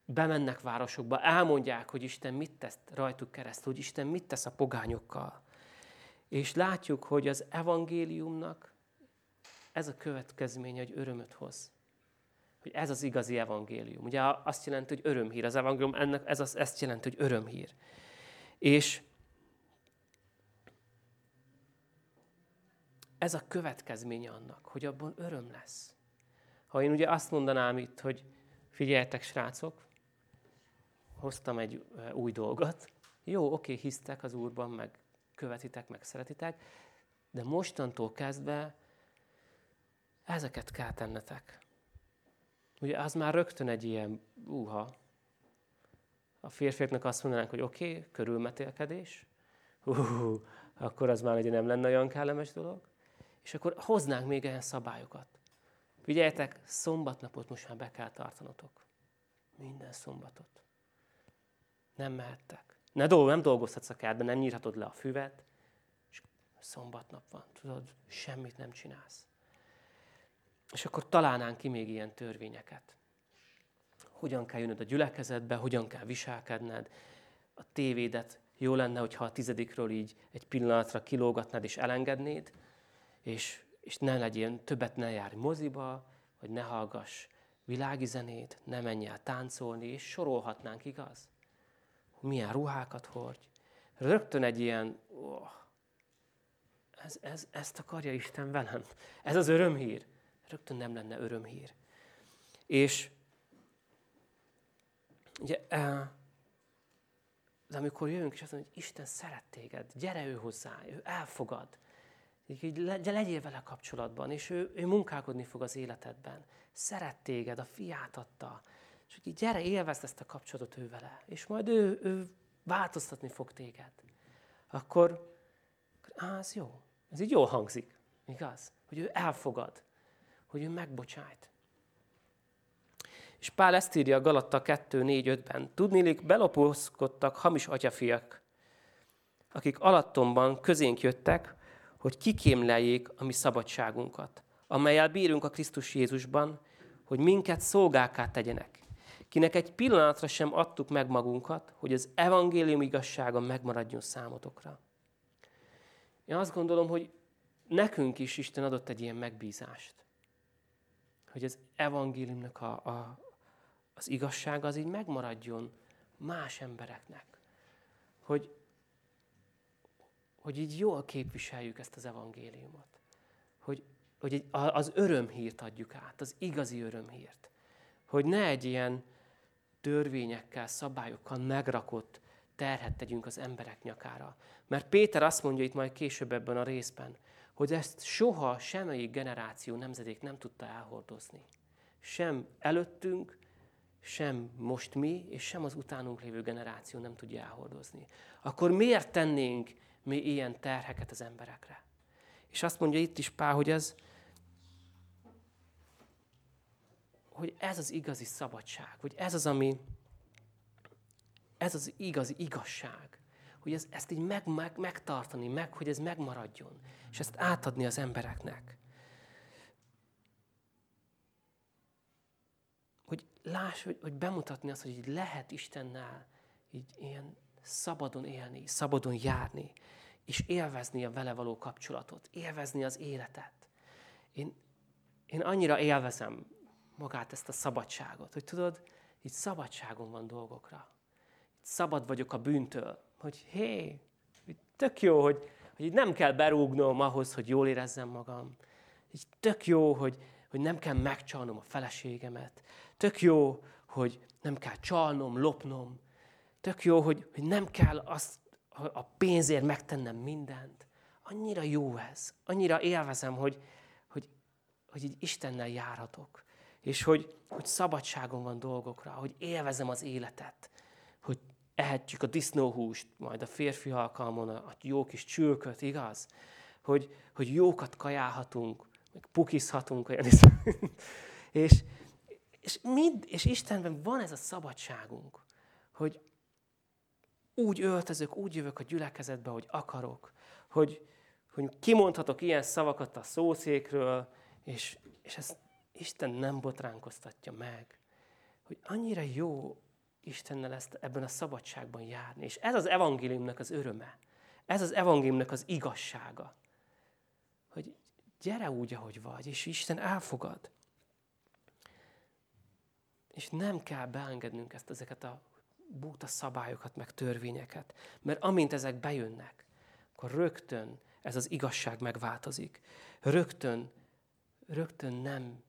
bemennek városokba, elmondják, hogy Isten mit tesz rajtuk keresztül, hogy Isten mit tesz a pogányokkal. És látjuk, hogy az evangéliumnak ez a következménye, hogy örömöt hoz. Hogy ez az igazi evangélium. Ugye azt jelenti, hogy örömhír. Az evangélium ennek ez az, ezt jelenti, hogy örömhír. És ez a következménye annak, hogy abban öröm lesz. Ha én ugye azt mondanám itt, hogy figyeljetek, srácok, hoztam egy új dolgot, jó, oké, hisztek az Úrban, meg követitek, meg szeretitek, de mostantól kezdve ezeket kell tennetek. Ugye az már rögtön egy ilyen, úha, a férfiaknak azt mondanánk, hogy oké, okay, körülmetélkedés, uh, akkor az már ugye nem lenne olyan kellemes dolog, és akkor hoznánk még ilyen szabályokat. Figyeljetek, szombatnapot most már be kell tartanotok. Minden szombatot. Nem mehettek. Ne dolg, nem dolgozhatsz a kertben, nem nyírhatod le a füvet, és szombatnap van, tudod, semmit nem csinálsz. És akkor találnánk ki még ilyen törvényeket. Hogyan kell jönnöd a gyülekezetbe, hogyan kell viselkedned, a tévédet jó lenne, hogyha a tizedikről így egy pillanatra kilógatnád és elengednéd, és, és ne legyél, többet ne járj moziba, vagy ne hallgass világi zenét, ne menj el táncolni, és sorolhatnánk, igaz? Milyen ruhákat hordj. Rögtön egy ilyen, oh, ez, ez, ezt akarja Isten velem. Ez az örömhír rögtön nem lenne örömhír. És ugye, de amikor jövünk, és azt mondja, hogy Isten szeret téged, gyere ő hozzá, ő elfogad, így legyél vele kapcsolatban, és ő, ő munkálkodni fog az életedben. Szeret téged, a fiát adta, és hogy gyere, élvezd ezt a kapcsolatot ő vele, és majd ő, ő változtatni fog téged. Akkor, á, ez jó. Ez így jól hangzik, igaz? Hogy ő elfogad hogy ő megbocsájt. És Pál ezt írja a Galatta 2.4.5-ben. Tudnélik, belopózkodtak hamis atyafiak, akik alattomban közénk jöttek, hogy kikémleljék a mi szabadságunkat, amelyel bírunk a Krisztus Jézusban, hogy minket szolgáká tegyenek, kinek egy pillanatra sem adtuk meg magunkat, hogy az evangélium igazsága megmaradjon számotokra. Én azt gondolom, hogy nekünk is Isten adott egy ilyen megbízást. Hogy az evangéliumnak a, a, az igazság az így megmaradjon más embereknek. Hogy, hogy így jól képviseljük ezt az evangéliumot. Hogy, hogy egy, az örömhírt adjuk át, az igazi örömhírt. Hogy ne egy ilyen törvényekkel, szabályokkal megrakott terhet tegyünk az emberek nyakára. Mert Péter azt mondja itt majd később ebben a részben, hogy ezt soha semmelyik generáció, nemzedék nem tudta elhordozni. Sem előttünk, sem most mi, és sem az utánunk lévő generáció nem tudja elhordozni. Akkor miért tennénk mi ilyen terheket az emberekre? És azt mondja itt is Pál, hogy ez, hogy ez az igazi szabadság, hogy ez az, ami, ez az igazi igazság, hogy ez, ezt így meg, meg, megtartani, meg, hogy ez megmaradjon, és ezt átadni az embereknek. Hogy láss, hogy, hogy bemutatni azt, hogy így lehet Istennel így ilyen szabadon élni, szabadon járni, és élvezni a vele való kapcsolatot, élvezni az életet. Én, én annyira élvezem magát ezt a szabadságot, hogy tudod, így szabadságom van dolgokra. Szabad vagyok a bűntől, hogy hé, tök jó, hogy, hogy nem kell berúgnom ahhoz, hogy jól érezzem magam. Így tök jó, hogy, hogy nem kell megcsalnom a feleségemet. Tök jó, hogy nem kell csalnom, lopnom. Tök jó, hogy, hogy nem kell azt, a pénzért megtennem mindent. Annyira jó ez. Annyira élvezem, hogy, hogy, hogy így Istennel járhatok. És hogy, hogy szabadságom van dolgokra, hogy élvezem az életet. Hogy ehetjük a disznóhúst, majd a férfi alkalmon a jó kis csülköt, igaz? Hogy, hogy jókat kajálhatunk, meg pukizhatunk, olyan is. és, és, mind, és Istenben van ez a szabadságunk, hogy úgy öltözök, úgy jövök a gyülekezetbe, hogy akarok, hogy, hogy kimondhatok ilyen szavakat a szószékről, és, és ezt Isten nem botránkoztatja meg. Hogy annyira jó Istennel ezt ebben a szabadságban járni. És ez az evangéliumnak az öröme. Ez az evangéliumnak az igazsága. Hogy gyere úgy, ahogy vagy, és Isten elfogad. És nem kell beengednünk ezt, ezeket a búta szabályokat, meg törvényeket. Mert amint ezek bejönnek, akkor rögtön ez az igazság megváltozik. Rögtön, rögtön nem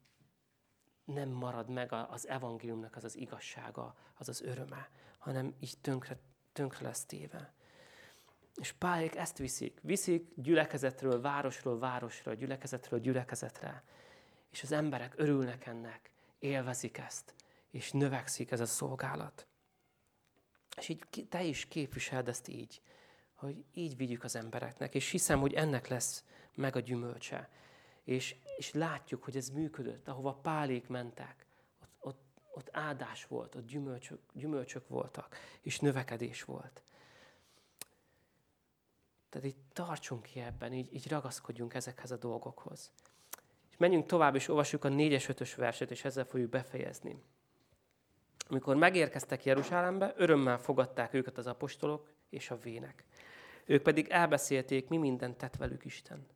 nem marad meg az evangéliumnak az az igazsága, az az öröme, hanem így tönkre, tönkre lesz téve. És Pályék ezt viszik. Viszik gyülekezetről, városról, városra, gyülekezetről, gyülekezetre. És az emberek örülnek ennek, élvezik ezt, és növekszik ez a szolgálat. És így te is képviseld ezt így, hogy így vigyük az embereknek, és hiszem, hogy ennek lesz meg a gyümölcse és, és látjuk, hogy ez működött. Ahova pálék mentek, ott, ott, ott áldás volt, ott gyümölcsök, gyümölcsök voltak, és növekedés volt. Tehát így tartsunk ki ebben, így, így ragaszkodjunk ezekhez a dolgokhoz. És menjünk tovább, és olvassuk a 4-es, 5-ös verset, és ezzel fogjuk befejezni. Amikor megérkeztek Jeruzsálembe, örömmel fogadták őket az apostolok és a vének. Ők pedig elbeszélték, mi mindent tett velük Isten.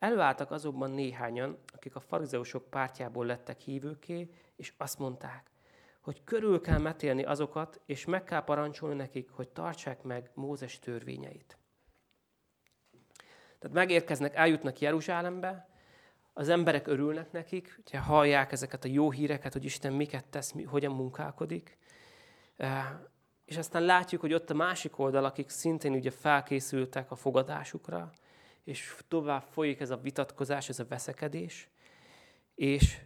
Előálltak azokban néhányan, akik a farizeusok pártjából lettek hívőké, és azt mondták, hogy körül kell metélni azokat, és meg kell parancsolni nekik, hogy tartsák meg Mózes törvényeit. Tehát megérkeznek, eljutnak Jeruzsálembe, az emberek örülnek nekik, hogyha hallják ezeket a jó híreket, hogy Isten miket tesz, mi, hogyan munkálkodik. És aztán látjuk, hogy ott a másik oldal, akik szintén ugye felkészültek a fogadásukra, és tovább folyik ez a vitatkozás, ez a veszekedés, és,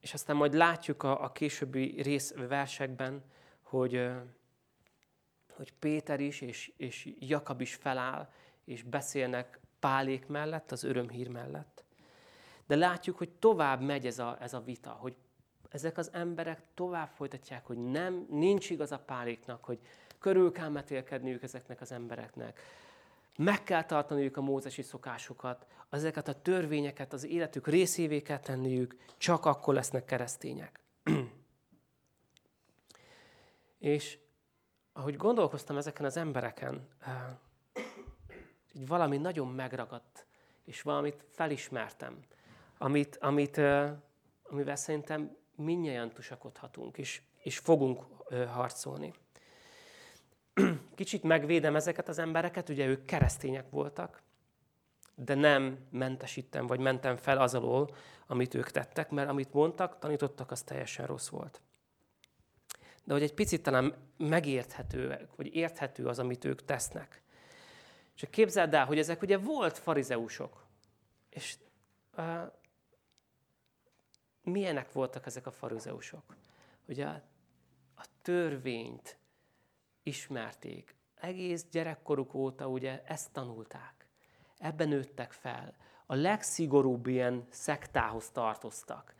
és aztán majd látjuk a, a későbbi rész versekben, hogy, hogy Péter is és, és Jakab is feláll, és beszélnek Pálék mellett, az örömhír mellett. De látjuk, hogy tovább megy ez a, ez a vita, hogy ezek az emberek tovább folytatják, hogy nem, nincs igaz a páléknak, hogy körül kell metélkedniük ezeknek az embereknek. Meg kell tartaniuk a mózesi szokásokat, ezeket a törvényeket az életük részévé kell tenniük, csak akkor lesznek keresztények. És ahogy gondolkoztam ezeken az embereken, így valami nagyon megragadt, és valamit felismertem, amit, amit, amivel szerintem minnyáján tusakodhatunk, és, és fogunk harcolni. Kicsit megvédem ezeket az embereket, ugye ők keresztények voltak, de nem mentesítem, vagy mentem fel az alól, amit ők tettek, mert amit mondtak, tanítottak, az teljesen rossz volt. De hogy egy picit talán megérthető, vagy érthető az, amit ők tesznek. És képzeld el, hogy ezek ugye volt farizeusok. És uh, milyenek voltak ezek a farizeusok? Ugye a törvényt ismerték. Egész gyerekkoruk óta ugye ezt tanulták. Ebben nőttek fel. A legszigorúbb ilyen szektához tartoztak.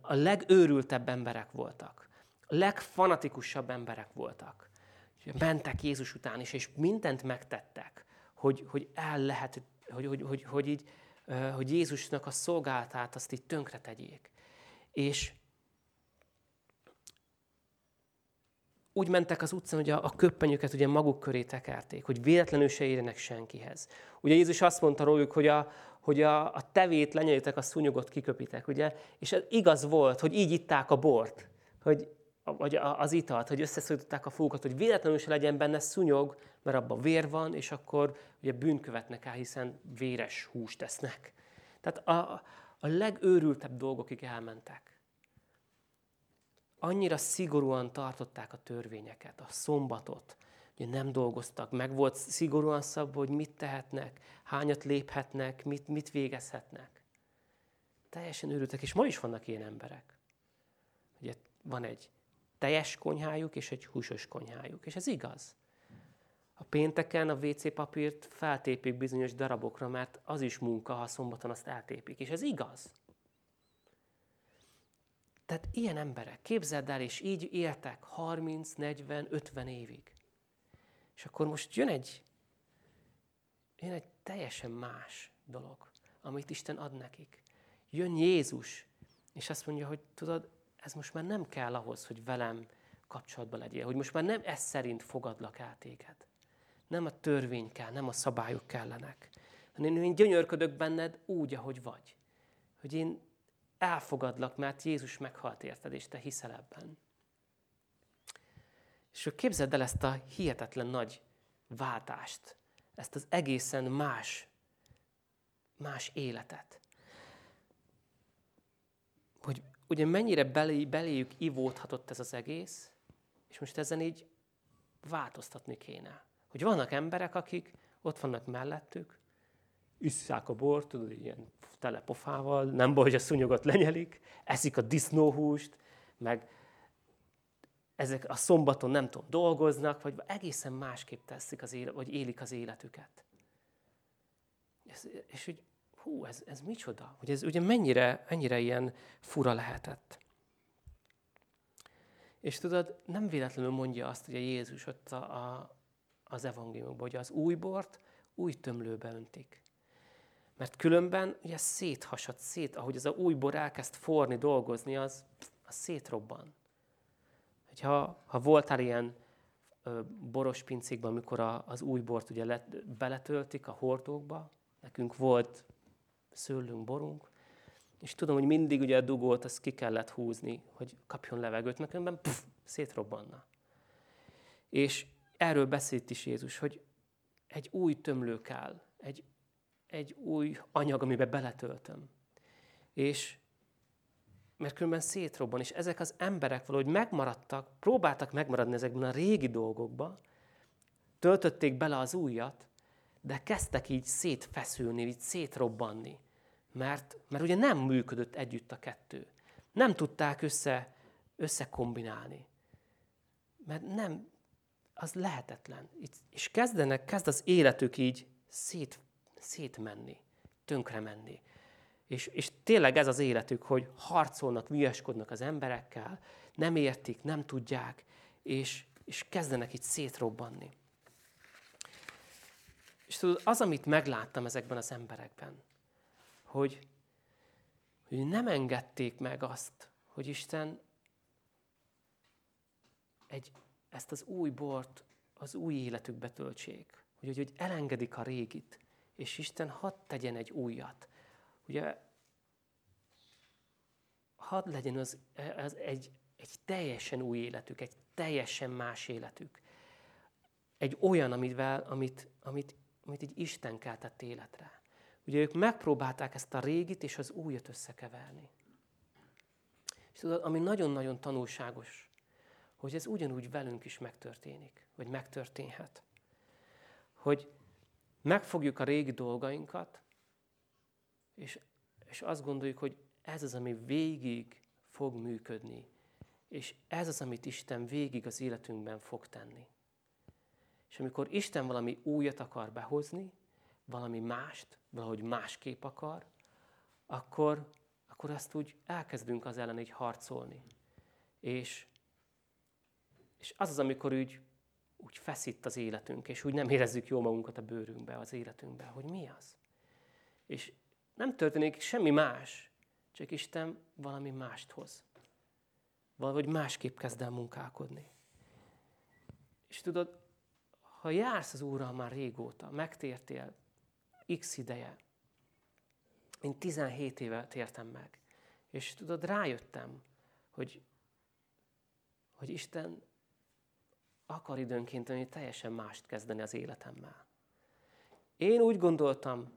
A legőrültebb emberek voltak. A legfanatikusabb emberek voltak. Mentek Jézus után is, és mindent megtettek, hogy, hogy el lehet, hogy, hogy, hogy, hogy, így, hogy Jézusnak a szolgálatát azt így tönkre tegyék. És úgy mentek az utcán, hogy a, a köppenyüket ugye maguk köré tekerték, hogy véletlenül se érjenek senkihez. Ugye Jézus azt mondta róluk, hogy a, hogy a, a tevét lenyelitek, a szúnyogot kiköpitek, ugye? És ez igaz volt, hogy így itták a bort, hogy, vagy az italt, hogy összeszorították a fókat, hogy véletlenül se legyen benne szúnyog, mert abban vér van, és akkor ugye bűnkövetnek el, hiszen véres húst tesznek. Tehát a, a legőrültebb dolgokig elmentek. Annyira szigorúan tartották a törvényeket, a szombatot, hogy nem dolgoztak, meg volt szigorúan szabva, hogy mit tehetnek, hányat léphetnek, mit, mit végezhetnek. Teljesen őrültek, és ma is vannak ilyen emberek. Ugye van egy teljes konyhájuk és egy húsos konyhájuk, és ez igaz. A pénteken a WC papírt feltépik bizonyos darabokra, mert az is munka, ha szombaton azt eltépik. És ez igaz. Tehát ilyen emberek, képzeld el, és így éltek 30, 40, 50 évig. És akkor most jön egy, jön egy teljesen más dolog, amit Isten ad nekik. Jön Jézus, és azt mondja, hogy tudod, ez most már nem kell ahhoz, hogy velem kapcsolatban legyél, hogy most már nem ez szerint fogadlak el téged. Nem a törvény kell, nem a szabályok kellenek. Hanem én gyönyörködök benned úgy, ahogy vagy. Hogy én elfogadlak, mert Jézus meghalt érted, és te hiszel ebben. És hogy képzeld el ezt a hihetetlen nagy váltást, ezt az egészen más, más életet. Hogy ugye mennyire belé, beléjük ivódhatott ez az egész, és most ezen így változtatni kéne. Hogy vannak emberek, akik ott vannak mellettük, isszák a bort, tudod, ilyen telepofával, nem baj, hogy a szúnyogot lenyelik, eszik a disznóhúst, meg ezek a szombaton nem tudom, dolgoznak, vagy egészen másképp teszik az élet, vagy élik az életüket. És, és hogy hú, ez, ez micsoda? Hogy ez ugye mennyire, mennyire ilyen fura lehetett. És tudod, nem véletlenül mondja azt ugye Jézus ott a, a, az evangéliumban, hogy az új bort új tömlőbe öntik. Mert különben ugye széthasad, szét, ahogy ez a új bor elkezd forni, dolgozni, az, az szétrobban. Hogyha, ha voltál ilyen ö, boros pincékben, amikor a, az új bort ugye let, beletöltik a hordókba, nekünk volt szőlünk, borunk, és tudom, hogy mindig ugye a dugót azt ki kellett húzni, hogy kapjon levegőt, mert különben pff, szétrobbanna. És erről beszélt is Jézus, hogy egy új tömlő kell, egy egy új anyag, amiben beletöltöm. És mert különben szétrobban, és ezek az emberek valahogy megmaradtak, próbáltak megmaradni ezekben a régi dolgokba, töltötték bele az újat, de kezdtek így szétfeszülni, így szétrobbanni. Mert, mert ugye nem működött együtt a kettő. Nem tudták össze, összekombinálni. Mert nem, az lehetetlen. És kezdenek, kezd az életük így szét szétmenni, tönkre menni. És, és tényleg ez az életük, hogy harcolnak, viaskodnak az emberekkel, nem értik, nem tudják, és, és kezdenek itt szétrobbanni. És tudod, az, amit megláttam ezekben az emberekben, hogy, hogy nem engedték meg azt, hogy Isten egy, ezt az új bort az új életükbe töltsék. Hogy, hogy elengedik a régit, és Isten hadd tegyen egy újat. Ugye, hadd legyen az, az egy, egy teljesen új életük, egy teljesen más életük. Egy olyan, amivel, amit, amit, amit egy Isten keltett életre. Ugye ők megpróbálták ezt a régit és az újat összekeverni. És tudod, ami nagyon-nagyon tanulságos, hogy ez ugyanúgy velünk is megtörténik, vagy megtörténhet. Hogy megfogjuk a régi dolgainkat, és, és azt gondoljuk, hogy ez az, ami végig fog működni, és ez az, amit Isten végig az életünkben fog tenni. És amikor Isten valami újat akar behozni, valami mást, valahogy másképp akar, akkor, akkor azt úgy elkezdünk az ellen így harcolni. És, és az az, amikor úgy, úgy feszít az életünk, és úgy nem érezzük jó magunkat a bőrünkbe, az életünkbe, hogy mi az. És nem történik semmi más, csak Isten valami mást hoz. Valahogy másképp kezd el munkálkodni. És tudod, ha jársz az Úrral már régóta, megtértél x ideje, én 17 éve tértem meg, és tudod, rájöttem, hogy, hogy Isten akar időnként hogy teljesen mást kezdeni az életemmel. Én úgy gondoltam,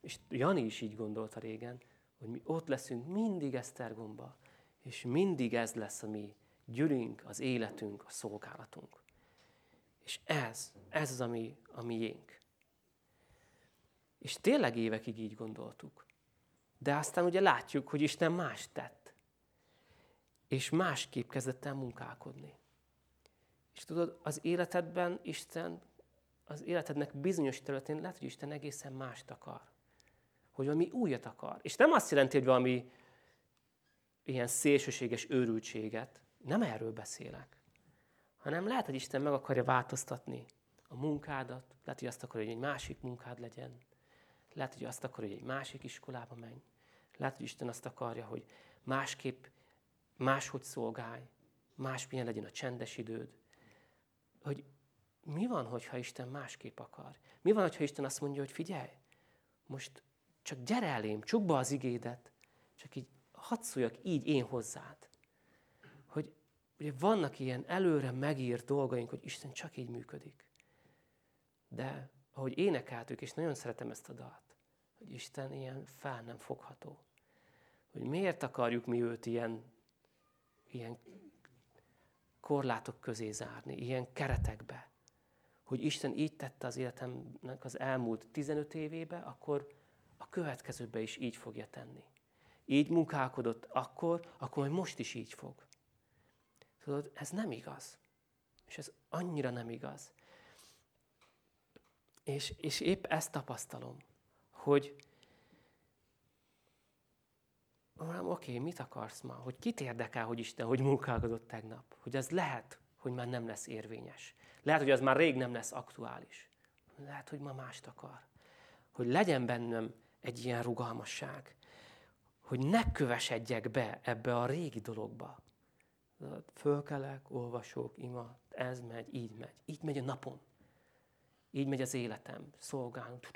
és Jani is így gondolta régen, hogy mi ott leszünk mindig Esztergomba, és mindig ez lesz a mi gyűrünk, az életünk, a szolgálatunk. És ez, ez az, ami a miénk. És tényleg évekig így gondoltuk. De aztán ugye látjuk, hogy Isten más tett. És másképp kezdett el munkálkodni. És tudod, az életedben Isten, az életednek bizonyos területén lehet, hogy Isten egészen mást akar. Hogy valami újat akar. És nem azt jelenti, hogy valami ilyen szélsőséges őrültséget. Nem erről beszélek. Hanem lehet, hogy Isten meg akarja változtatni a munkádat. Lehet, hogy azt akarja, hogy egy másik munkád legyen. Lehet, hogy azt akarja, hogy egy másik iskolába menj. Lehet, hogy Isten azt akarja, hogy másképp, máshogy szolgálj. Másmilyen legyen a csendes időd hogy mi van, hogyha Isten másképp akar? Mi van, hogyha Isten azt mondja, hogy figyelj, most csak gyere elém, csukd az igédet, csak így hadd így én hozzád. Hogy ugye vannak ilyen előre megírt dolgaink, hogy Isten csak így működik. De ahogy énekeltük, és nagyon szeretem ezt a dalt, hogy Isten ilyen fel nem fogható. Hogy miért akarjuk mi őt ilyen, ilyen korlátok közé zárni, ilyen keretekbe. Hogy Isten így tette az életemnek az elmúlt 15 évébe, akkor a következőbe is így fogja tenni. Így munkálkodott akkor, akkor majd most is így fog. Tudod, ez nem igaz. És ez annyira nem igaz. És, és épp ezt tapasztalom, hogy oké, okay, mit akarsz ma? Hogy kit érdekel, hogy Isten, hogy munkálkodott tegnap? Hogy az lehet, hogy már nem lesz érvényes. Lehet, hogy az már rég nem lesz aktuális. Lehet, hogy ma mást akar. Hogy legyen bennem egy ilyen rugalmasság. Hogy ne kövesedjek be ebbe a régi dologba. Fölkelek, olvasok, ima, ez megy, így megy. Így megy a napom. Így megy az életem. Szolgálunk.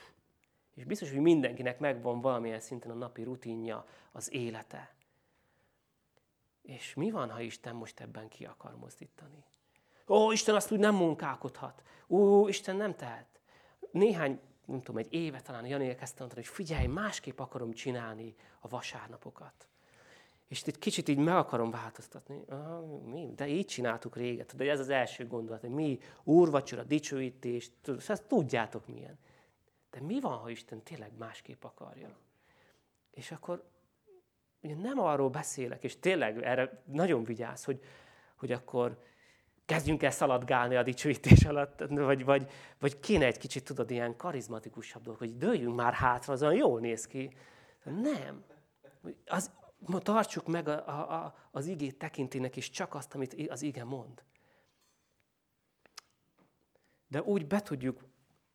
És biztos, hogy mindenkinek megvan valamilyen szinten a napi rutinja, az élete. És mi van, ha Isten most ebben ki akar mozdítani? Ó, Isten azt úgy nem munkálkodhat. Ó, Isten nem tehet. Néhány, nem tudom, egy éve talán Jani elkezdte mondani, hogy figyelj, másképp akarom csinálni a vasárnapokat. És itt kicsit így meg akarom változtatni. Mi? De így csináltuk réget. De ez az első gondolat, hogy mi úrvacsora, dicsőítés, ezt tudjátok milyen. De mi van, ha Isten tényleg másképp akarja? És akkor ugye nem arról beszélek, és tényleg erre nagyon vigyáz, hogy, hogy akkor kezdjünk el szaladgálni a dicsőítés alatt, vagy, vagy, vagy kéne egy kicsit, tudod, ilyen karizmatikusabb dolog, hogy dőljünk már hátra, azon jól néz ki. Nem. Az, tartsuk meg a, a, a, az igét tekintének is csak azt, amit az ige mond. De úgy be tudjuk,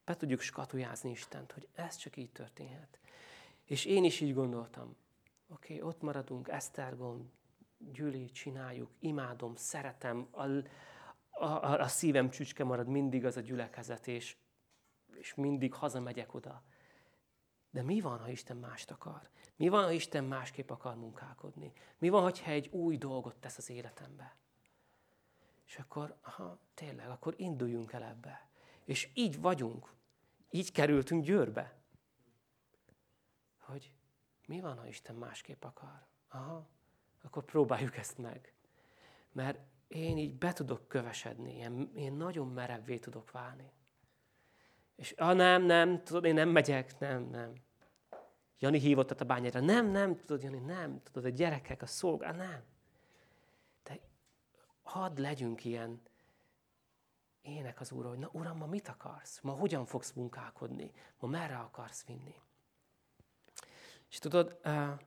be tudjuk skatujázni Istent, hogy ez csak így történhet. És én is így gondoltam. Oké, okay, ott maradunk, Esztergom, Gyüli, csináljuk, imádom, szeretem, a, a, a szívem csücske marad mindig az a gyülekezet, és, és mindig hazamegyek oda. De mi van, ha Isten mást akar? Mi van, ha Isten másképp akar munkálkodni? Mi van, ha egy új dolgot tesz az életembe? És akkor, aha, tényleg, akkor induljunk el ebbe. És így vagyunk. Így kerültünk Győrbe. Hogy mi van, ha Isten másképp akar? Aha, akkor próbáljuk ezt meg. Mert én így be tudok kövesedni, én, én nagyon merevvé tudok válni. És ah, nem, nem, tudod, én nem megyek, nem, nem. Jani hívott a bányára. Nem, nem, tudod, Jani, nem. Tudod, a gyerekek, a szolgál, nem. De hadd legyünk ilyen ének az Úrra, hogy na Uram, ma mit akarsz? Ma hogyan fogsz munkálkodni? Ma merre akarsz vinni? És tudod, uh,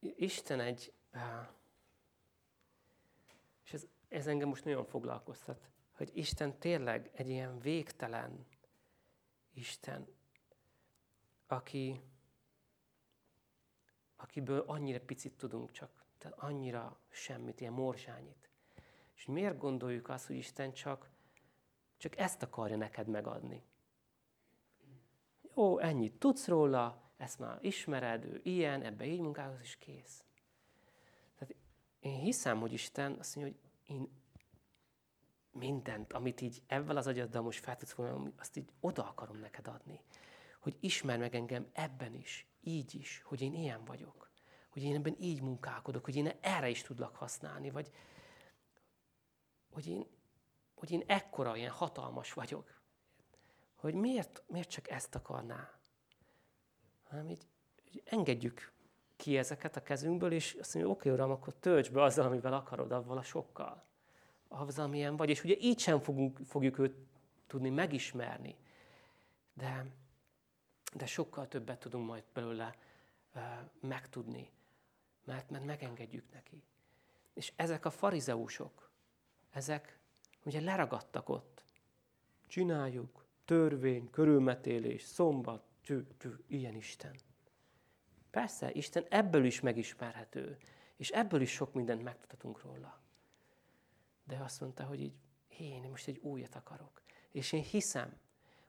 Isten egy, és ez, ez engem most nagyon foglalkoztat, hogy Isten tényleg egy ilyen végtelen Isten, aki, akiből annyira picit tudunk csak, tehát annyira semmit, ilyen morsányit. És miért gondoljuk azt, hogy Isten csak, csak ezt akarja neked megadni? Jó, ennyit tudsz róla, ezt már ismered, ő ilyen, ebbe így munkálkozik, és kész. Tehát én hiszem, hogy Isten azt mondja, hogy én mindent, amit így ebben az agyaddal most fel tudsz volna, azt így oda akarom neked adni. Hogy ismer meg engem ebben is, így is, hogy én ilyen vagyok. Hogy én ebben így munkálkodok, hogy én erre is tudlak használni, vagy hogy én, hogy én ekkora, ilyen hatalmas vagyok. Hogy miért, miért csak ezt akarná? Hanem így, így engedjük ki ezeket a kezünkből, és azt mondja, oké, uram, akkor tölts be azzal, amivel akarod, avval a sokkal. Azzal, amilyen vagy. És ugye így sem fogunk, fogjuk őt tudni megismerni. De, de sokkal többet tudunk majd belőle megtudni, mert, mert megengedjük neki. És ezek a farizeusok, ezek ugye leragadtak ott. Csináljuk, törvény, körülmetélés, szombat, tű, tű, ilyen Isten. Persze, Isten ebből is megismerhető, és ebből is sok mindent megtudhatunk róla. De azt mondta, hogy így, én most egy újat akarok. És én hiszem,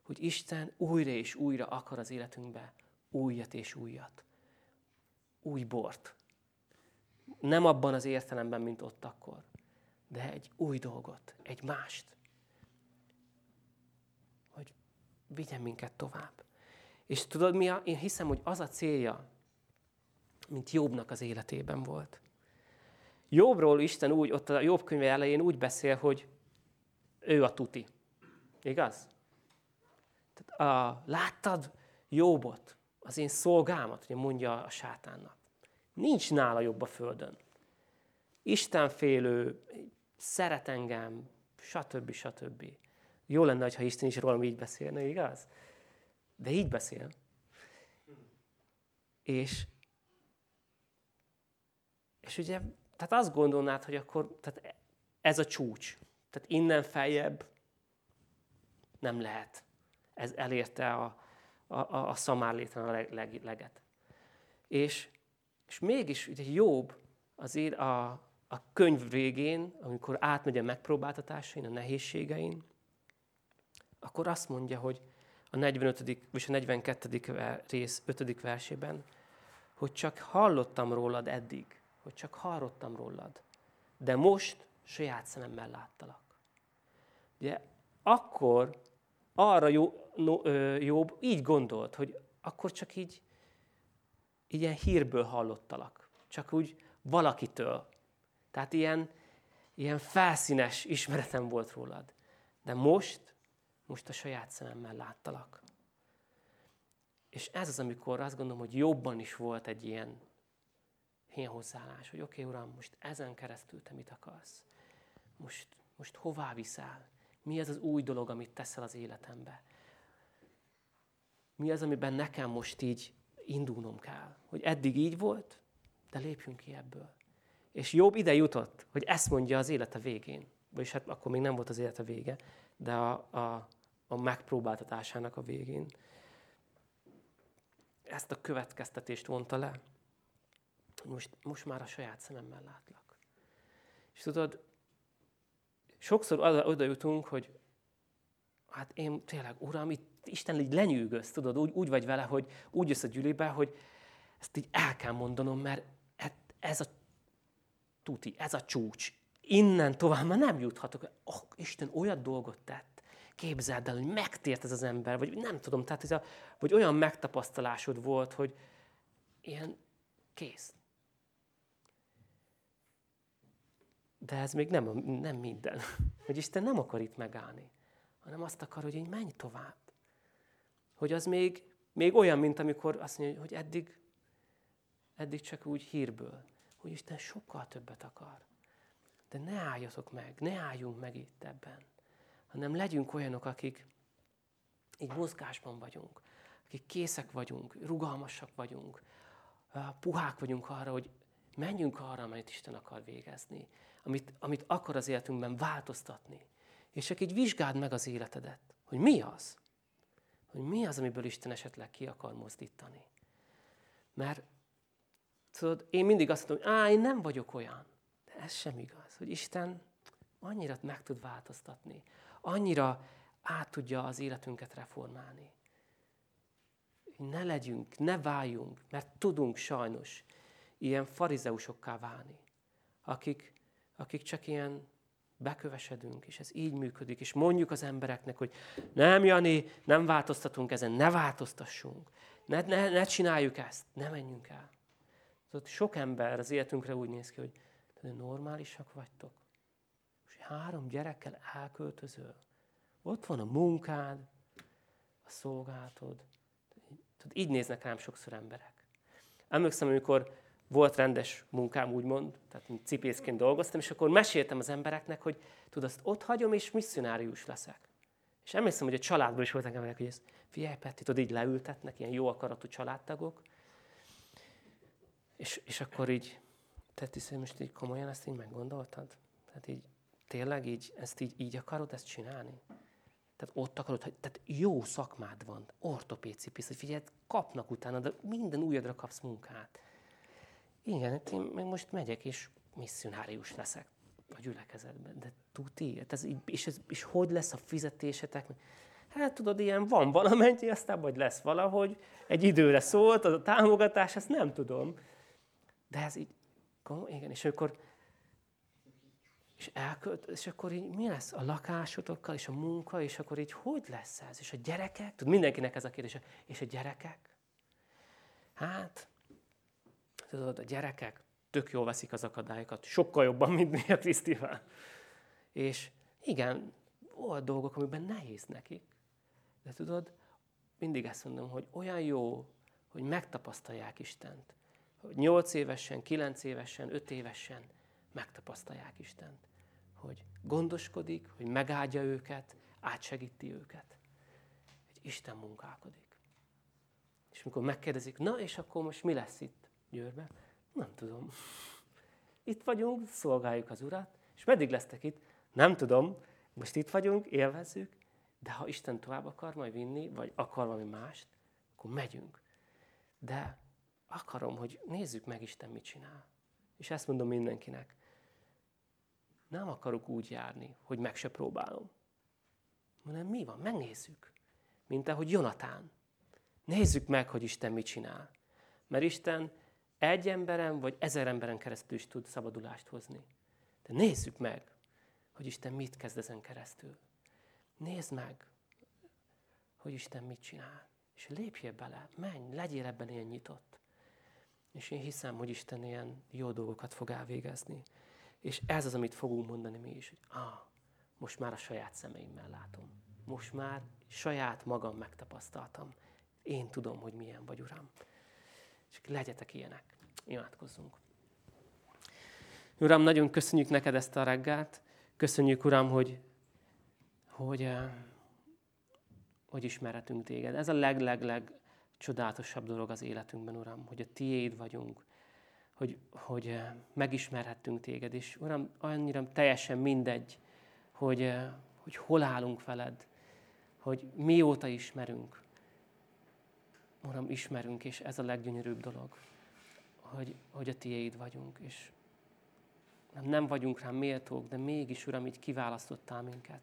hogy Isten újra és újra akar az életünkbe újat és újat. Új bort. Nem abban az értelemben, mint ott akkor, de egy új dolgot, egy mást. Hogy vigyen minket tovább. És tudod mi? A, én hiszem, hogy az a célja, mint Jobbnak az életében volt. Jobbról Isten úgy, ott a Jobb könyve elején úgy beszél, hogy ő a tuti. Igaz? Tehát, a, láttad Jobbot, az én szolgámat, hogy mondja a sátánnak. Nincs nála jobb a földön. Isten félő, szeret engem, stb. stb. Jó lenne, ha Isten is rólam így beszélne, igaz? De így beszél. És, és ugye, tehát azt gondolnád, hogy akkor tehát ez a csúcs. Tehát innen feljebb nem lehet. Ez elérte a, a, a, szamár léten a leg, leget. És, és mégis ugye Jobb azért a, a könyv végén, amikor átmegy a megpróbáltatásain, a nehézségein, akkor azt mondja, hogy a 45. és a 42. rész 5. versében, hogy csak hallottam rólad eddig, hogy csak hallottam rólad, de most saját szememmel láttalak. Ugye akkor arra jó, no, Jobb így gondolt, hogy akkor csak így ilyen hírből hallottalak. Csak úgy valakitől. Tehát ilyen, ilyen felszínes ismeretem volt rólad. De most most a saját szememmel láttalak. És ez az, amikor azt gondolom, hogy jobban is volt egy ilyen, ilyen hozzáállás, hogy oké, okay, Uram, most ezen keresztül te mit akarsz? Most, most hová viszel? Mi ez az új dolog, amit teszel az életembe? Mi az, amiben nekem most így indulnom kell? Hogy eddig így volt, de lépjünk ki ebből. És jobb ide jutott, hogy ezt mondja az élete végén. Vagyis hát akkor még nem volt az élete vége, de a, a, a megpróbáltatásának a végén. Ezt a következtetést vonta le. Most, most már a saját szememmel látlak. És tudod, sokszor oda, jutunk, hogy hát én tényleg, Uram, itt Isten így lenyűgöz, tudod, úgy, úgy vagy vele, hogy úgy jössz a gyűlibe, hogy ezt így el kell mondanom, mert ez a tuti, ez a csúcs. Innen tovább már nem juthatok. Oh, Isten olyan dolgot tett. Képzeld el, hogy megtért ez az ember, vagy nem tudom, tehát ez a, vagy olyan megtapasztalásod volt, hogy ilyen kész. De ez még nem, nem minden. Hogy Isten nem akar itt megállni, hanem azt akar, hogy én menj tovább. Hogy az még, még olyan, mint amikor azt mondja, hogy eddig, eddig csak úgy hírből. Hogy Isten sokkal többet akar. De ne álljatok meg, ne álljunk meg itt ebben. Hanem legyünk olyanok, akik így mozgásban vagyunk, akik készek vagyunk, rugalmasak vagyunk, puhák vagyunk arra, hogy menjünk arra, amit Isten akar végezni amit, amit akar az életünkben változtatni. És csak így vizsgáld meg az életedet, hogy mi az, hogy mi az, amiből Isten esetleg ki akar mozdítani. Mert tudod, én mindig azt mondom, hogy á, én nem vagyok olyan. De ez sem igaz, hogy Isten annyira meg tud változtatni, annyira át tudja az életünket reformálni. Ne legyünk, ne váljunk, mert tudunk sajnos ilyen farizeusokká válni, akik akik csak ilyen bekövesedünk, és ez így működik, és mondjuk az embereknek, hogy nem, Jani, nem változtatunk ezen, ne változtassunk, ne, ne, ne csináljuk ezt, ne menjünk el. Tudod, sok ember az életünkre úgy néz ki, hogy de normálisak vagytok. És három gyerekkel elköltözöl. Ott van a munkád, a szolgáltod. Tudod, így néznek rám sokszor emberek. Emlékszem, amikor volt rendes munkám, úgymond, tehát cipészként dolgoztam, és akkor meséltem az embereknek, hogy tudod, azt ott hagyom, és misszionárius leszek. És emlékszem, hogy a családból is voltak emberek, hogy ez, figyelj, Peti, tudod, így leültetnek, ilyen jó akaratú családtagok, és, és akkor így, te hiszem, most így komolyan ezt így meggondoltad? Tehát így, tényleg így, ezt így, így akarod ezt csinálni? Tehát ott akarod, hogy tehát jó szakmád van, ortopécipész, hogy figyelj, kapnak utána, de minden újadra kapsz munkát. Igen, hát én meg most megyek, és misszionárius leszek a gyülekezetben. De tuti, hát ez, és, ez, és hogy lesz a fizetésetek? Hát tudod, ilyen van valamennyi, aztán vagy lesz valahogy. Egy időre szólt, az a támogatás, ezt nem tudom. De ez így, igen, és akkor és elkölt, és akkor így mi lesz a lakásotokkal, és a munka, és akkor így hogy lesz ez? És a gyerekek? Tud, mindenkinek ez a kérdés. És a gyerekek? Hát, tudod, a gyerekek tök jól veszik az akadályokat, sokkal jobban, mint mi a Krisztivel. És igen, volt dolgok, amiben nehéz nekik. De tudod, mindig ezt mondom, hogy olyan jó, hogy megtapasztalják Istent. Hogy nyolc évesen, kilenc évesen, öt évesen megtapasztalják Istent. Hogy gondoskodik, hogy megáldja őket, átsegíti őket. Hogy Isten munkálkodik. És mikor megkérdezik, na és akkor most mi lesz itt? Győrbe? Nem tudom. Itt vagyunk, szolgáljuk az Urat, és meddig lesztek itt? Nem tudom. Most itt vagyunk, élvezzük, de ha Isten tovább akar majd vinni, vagy akar valami mást, akkor megyünk. De akarom, hogy nézzük meg Isten mit csinál. És ezt mondom mindenkinek. Nem akarok úgy járni, hogy meg se próbálom. Hanem mi van? Megnézzük. Mint ahogy Jonatán. Nézzük meg, hogy Isten mit csinál. Mert Isten egy emberen vagy ezer emberen keresztül is tud szabadulást hozni. De nézzük meg, hogy Isten mit kezd ezen keresztül. Nézd meg, hogy Isten mit csinál. És lépjél bele, menj, legyél ebben ilyen nyitott. És én hiszem, hogy Isten ilyen jó dolgokat fog elvégezni. És ez az, amit fogunk mondani mi is, hogy ah, most már a saját szemeimmel látom. Most már saját magam megtapasztaltam. Én tudom, hogy milyen vagy, Uram. És legyetek ilyenek. Imádkozzunk. Uram, nagyon köszönjük neked ezt a reggelt. Köszönjük, Uram, hogy, hogy, hogy ismerhetünk téged. Ez a leg-leg-leg csodálatosabb dolog az életünkben, Uram, hogy a tiéd vagyunk, hogy, hogy megismerhettünk téged, és Uram, annyira teljesen mindegy, hogy, hogy hol állunk veled, hogy mióta ismerünk. Uram, ismerünk, és ez a leggyönyörűbb dolog, hogy, hogy a tiéd vagyunk, és nem vagyunk rá méltók, de mégis, Uram, így kiválasztottál minket.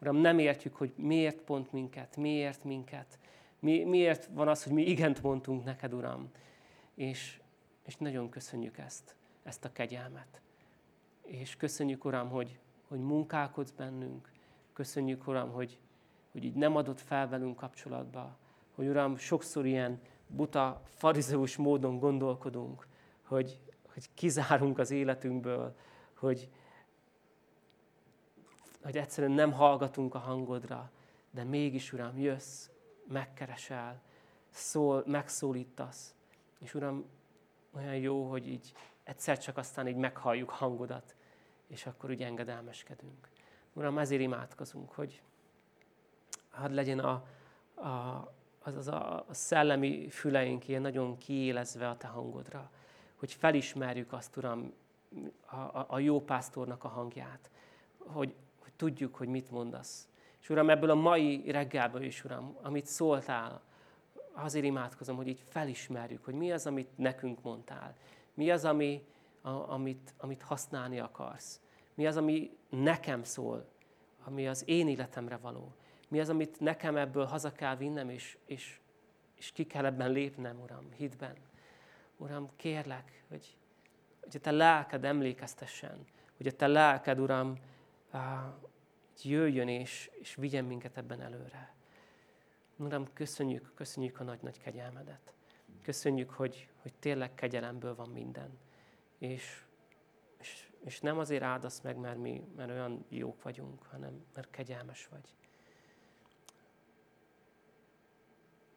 Uram, nem értjük, hogy miért pont minket, miért minket, mi, miért van az, hogy mi igent mondtunk neked, Uram. És, és nagyon köszönjük ezt, ezt a kegyelmet. És köszönjük, Uram, hogy, hogy munkálkodsz bennünk. Köszönjük, Uram, hogy, hogy így nem adott fel velünk kapcsolatba. Hogy, Uram, sokszor ilyen buta, farizeus módon gondolkodunk, hogy, hogy kizárunk az életünkből, hogy, hogy egyszerűen nem hallgatunk a hangodra, de mégis, Uram, jössz, megkeresel, szól, megszólítasz. És Uram, olyan jó, hogy így egyszer csak aztán így meghalljuk hangodat, és akkor úgy engedelmeskedünk. Uram, ezért imádkozunk, hogy hadd legyen a, a, az, az a, a szellemi füleink ilyen nagyon kiélezve a Te hangodra, hogy felismerjük azt, Uram, a, a, a jó pásztornak a hangját, hogy, hogy tudjuk, hogy mit mondasz. És Uram, ebből a mai reggelből is, Uram, amit szóltál, azért imádkozom, hogy így felismerjük, hogy mi az, amit nekünk mondtál. Mi az, ami, a, amit, amit használni akarsz. Mi az, ami nekem szól, ami az én életemre való. Mi az, amit nekem ebből haza kell vinnem, és, és, és ki kell ebben lépnem, Uram, hitben. Uram, kérlek, hogy, hogy a Te lelked emlékeztessen, hogy a Te lelked, Uram, jöjjön és, és vigyen minket ebben előre. Uram, köszönjük, köszönjük a nagy-nagy kegyelmedet. Köszönjük, hogy, hogy tényleg kegyelemből van minden. És, és, és nem azért áldasz meg, mert mi mert olyan jók vagyunk, hanem mert kegyelmes vagy.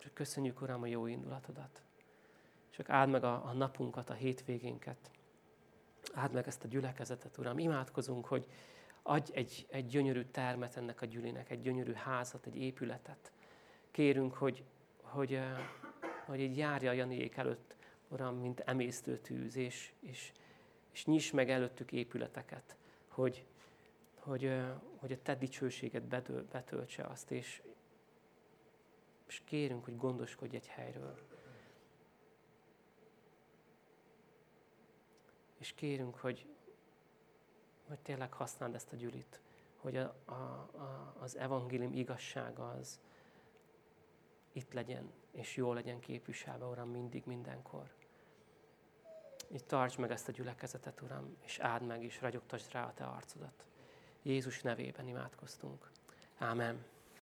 Csak köszönjük, Uram, a jó indulatodat. Csak áld meg a, a napunkat, a hétvégénket. Áld meg ezt a gyülekezetet, Uram. Imádkozunk, hogy adj egy, egy gyönyörű termet ennek a gyülinek, egy gyönyörű házat, egy épületet. Kérünk, hogy, hogy, hogy egy járja a Janiék előtt, Uram, mint emésztő tűz, és, és, és nyiss meg előttük épületeket, hogy, hogy, hogy a Te dicsőséget betöltse azt, és, és kérünk, hogy gondoskodj egy helyről. És kérünk, hogy, hogy tényleg használd ezt a gyűlit, hogy a, a, a, az evangélium igazsága az itt legyen, és jól legyen képviselve, Uram, mindig, mindenkor. Így tartsd meg ezt a gyülekezetet, Uram, és áld meg, és ragyogtasd rá a Te arcodat. Jézus nevében imádkoztunk. Ámen.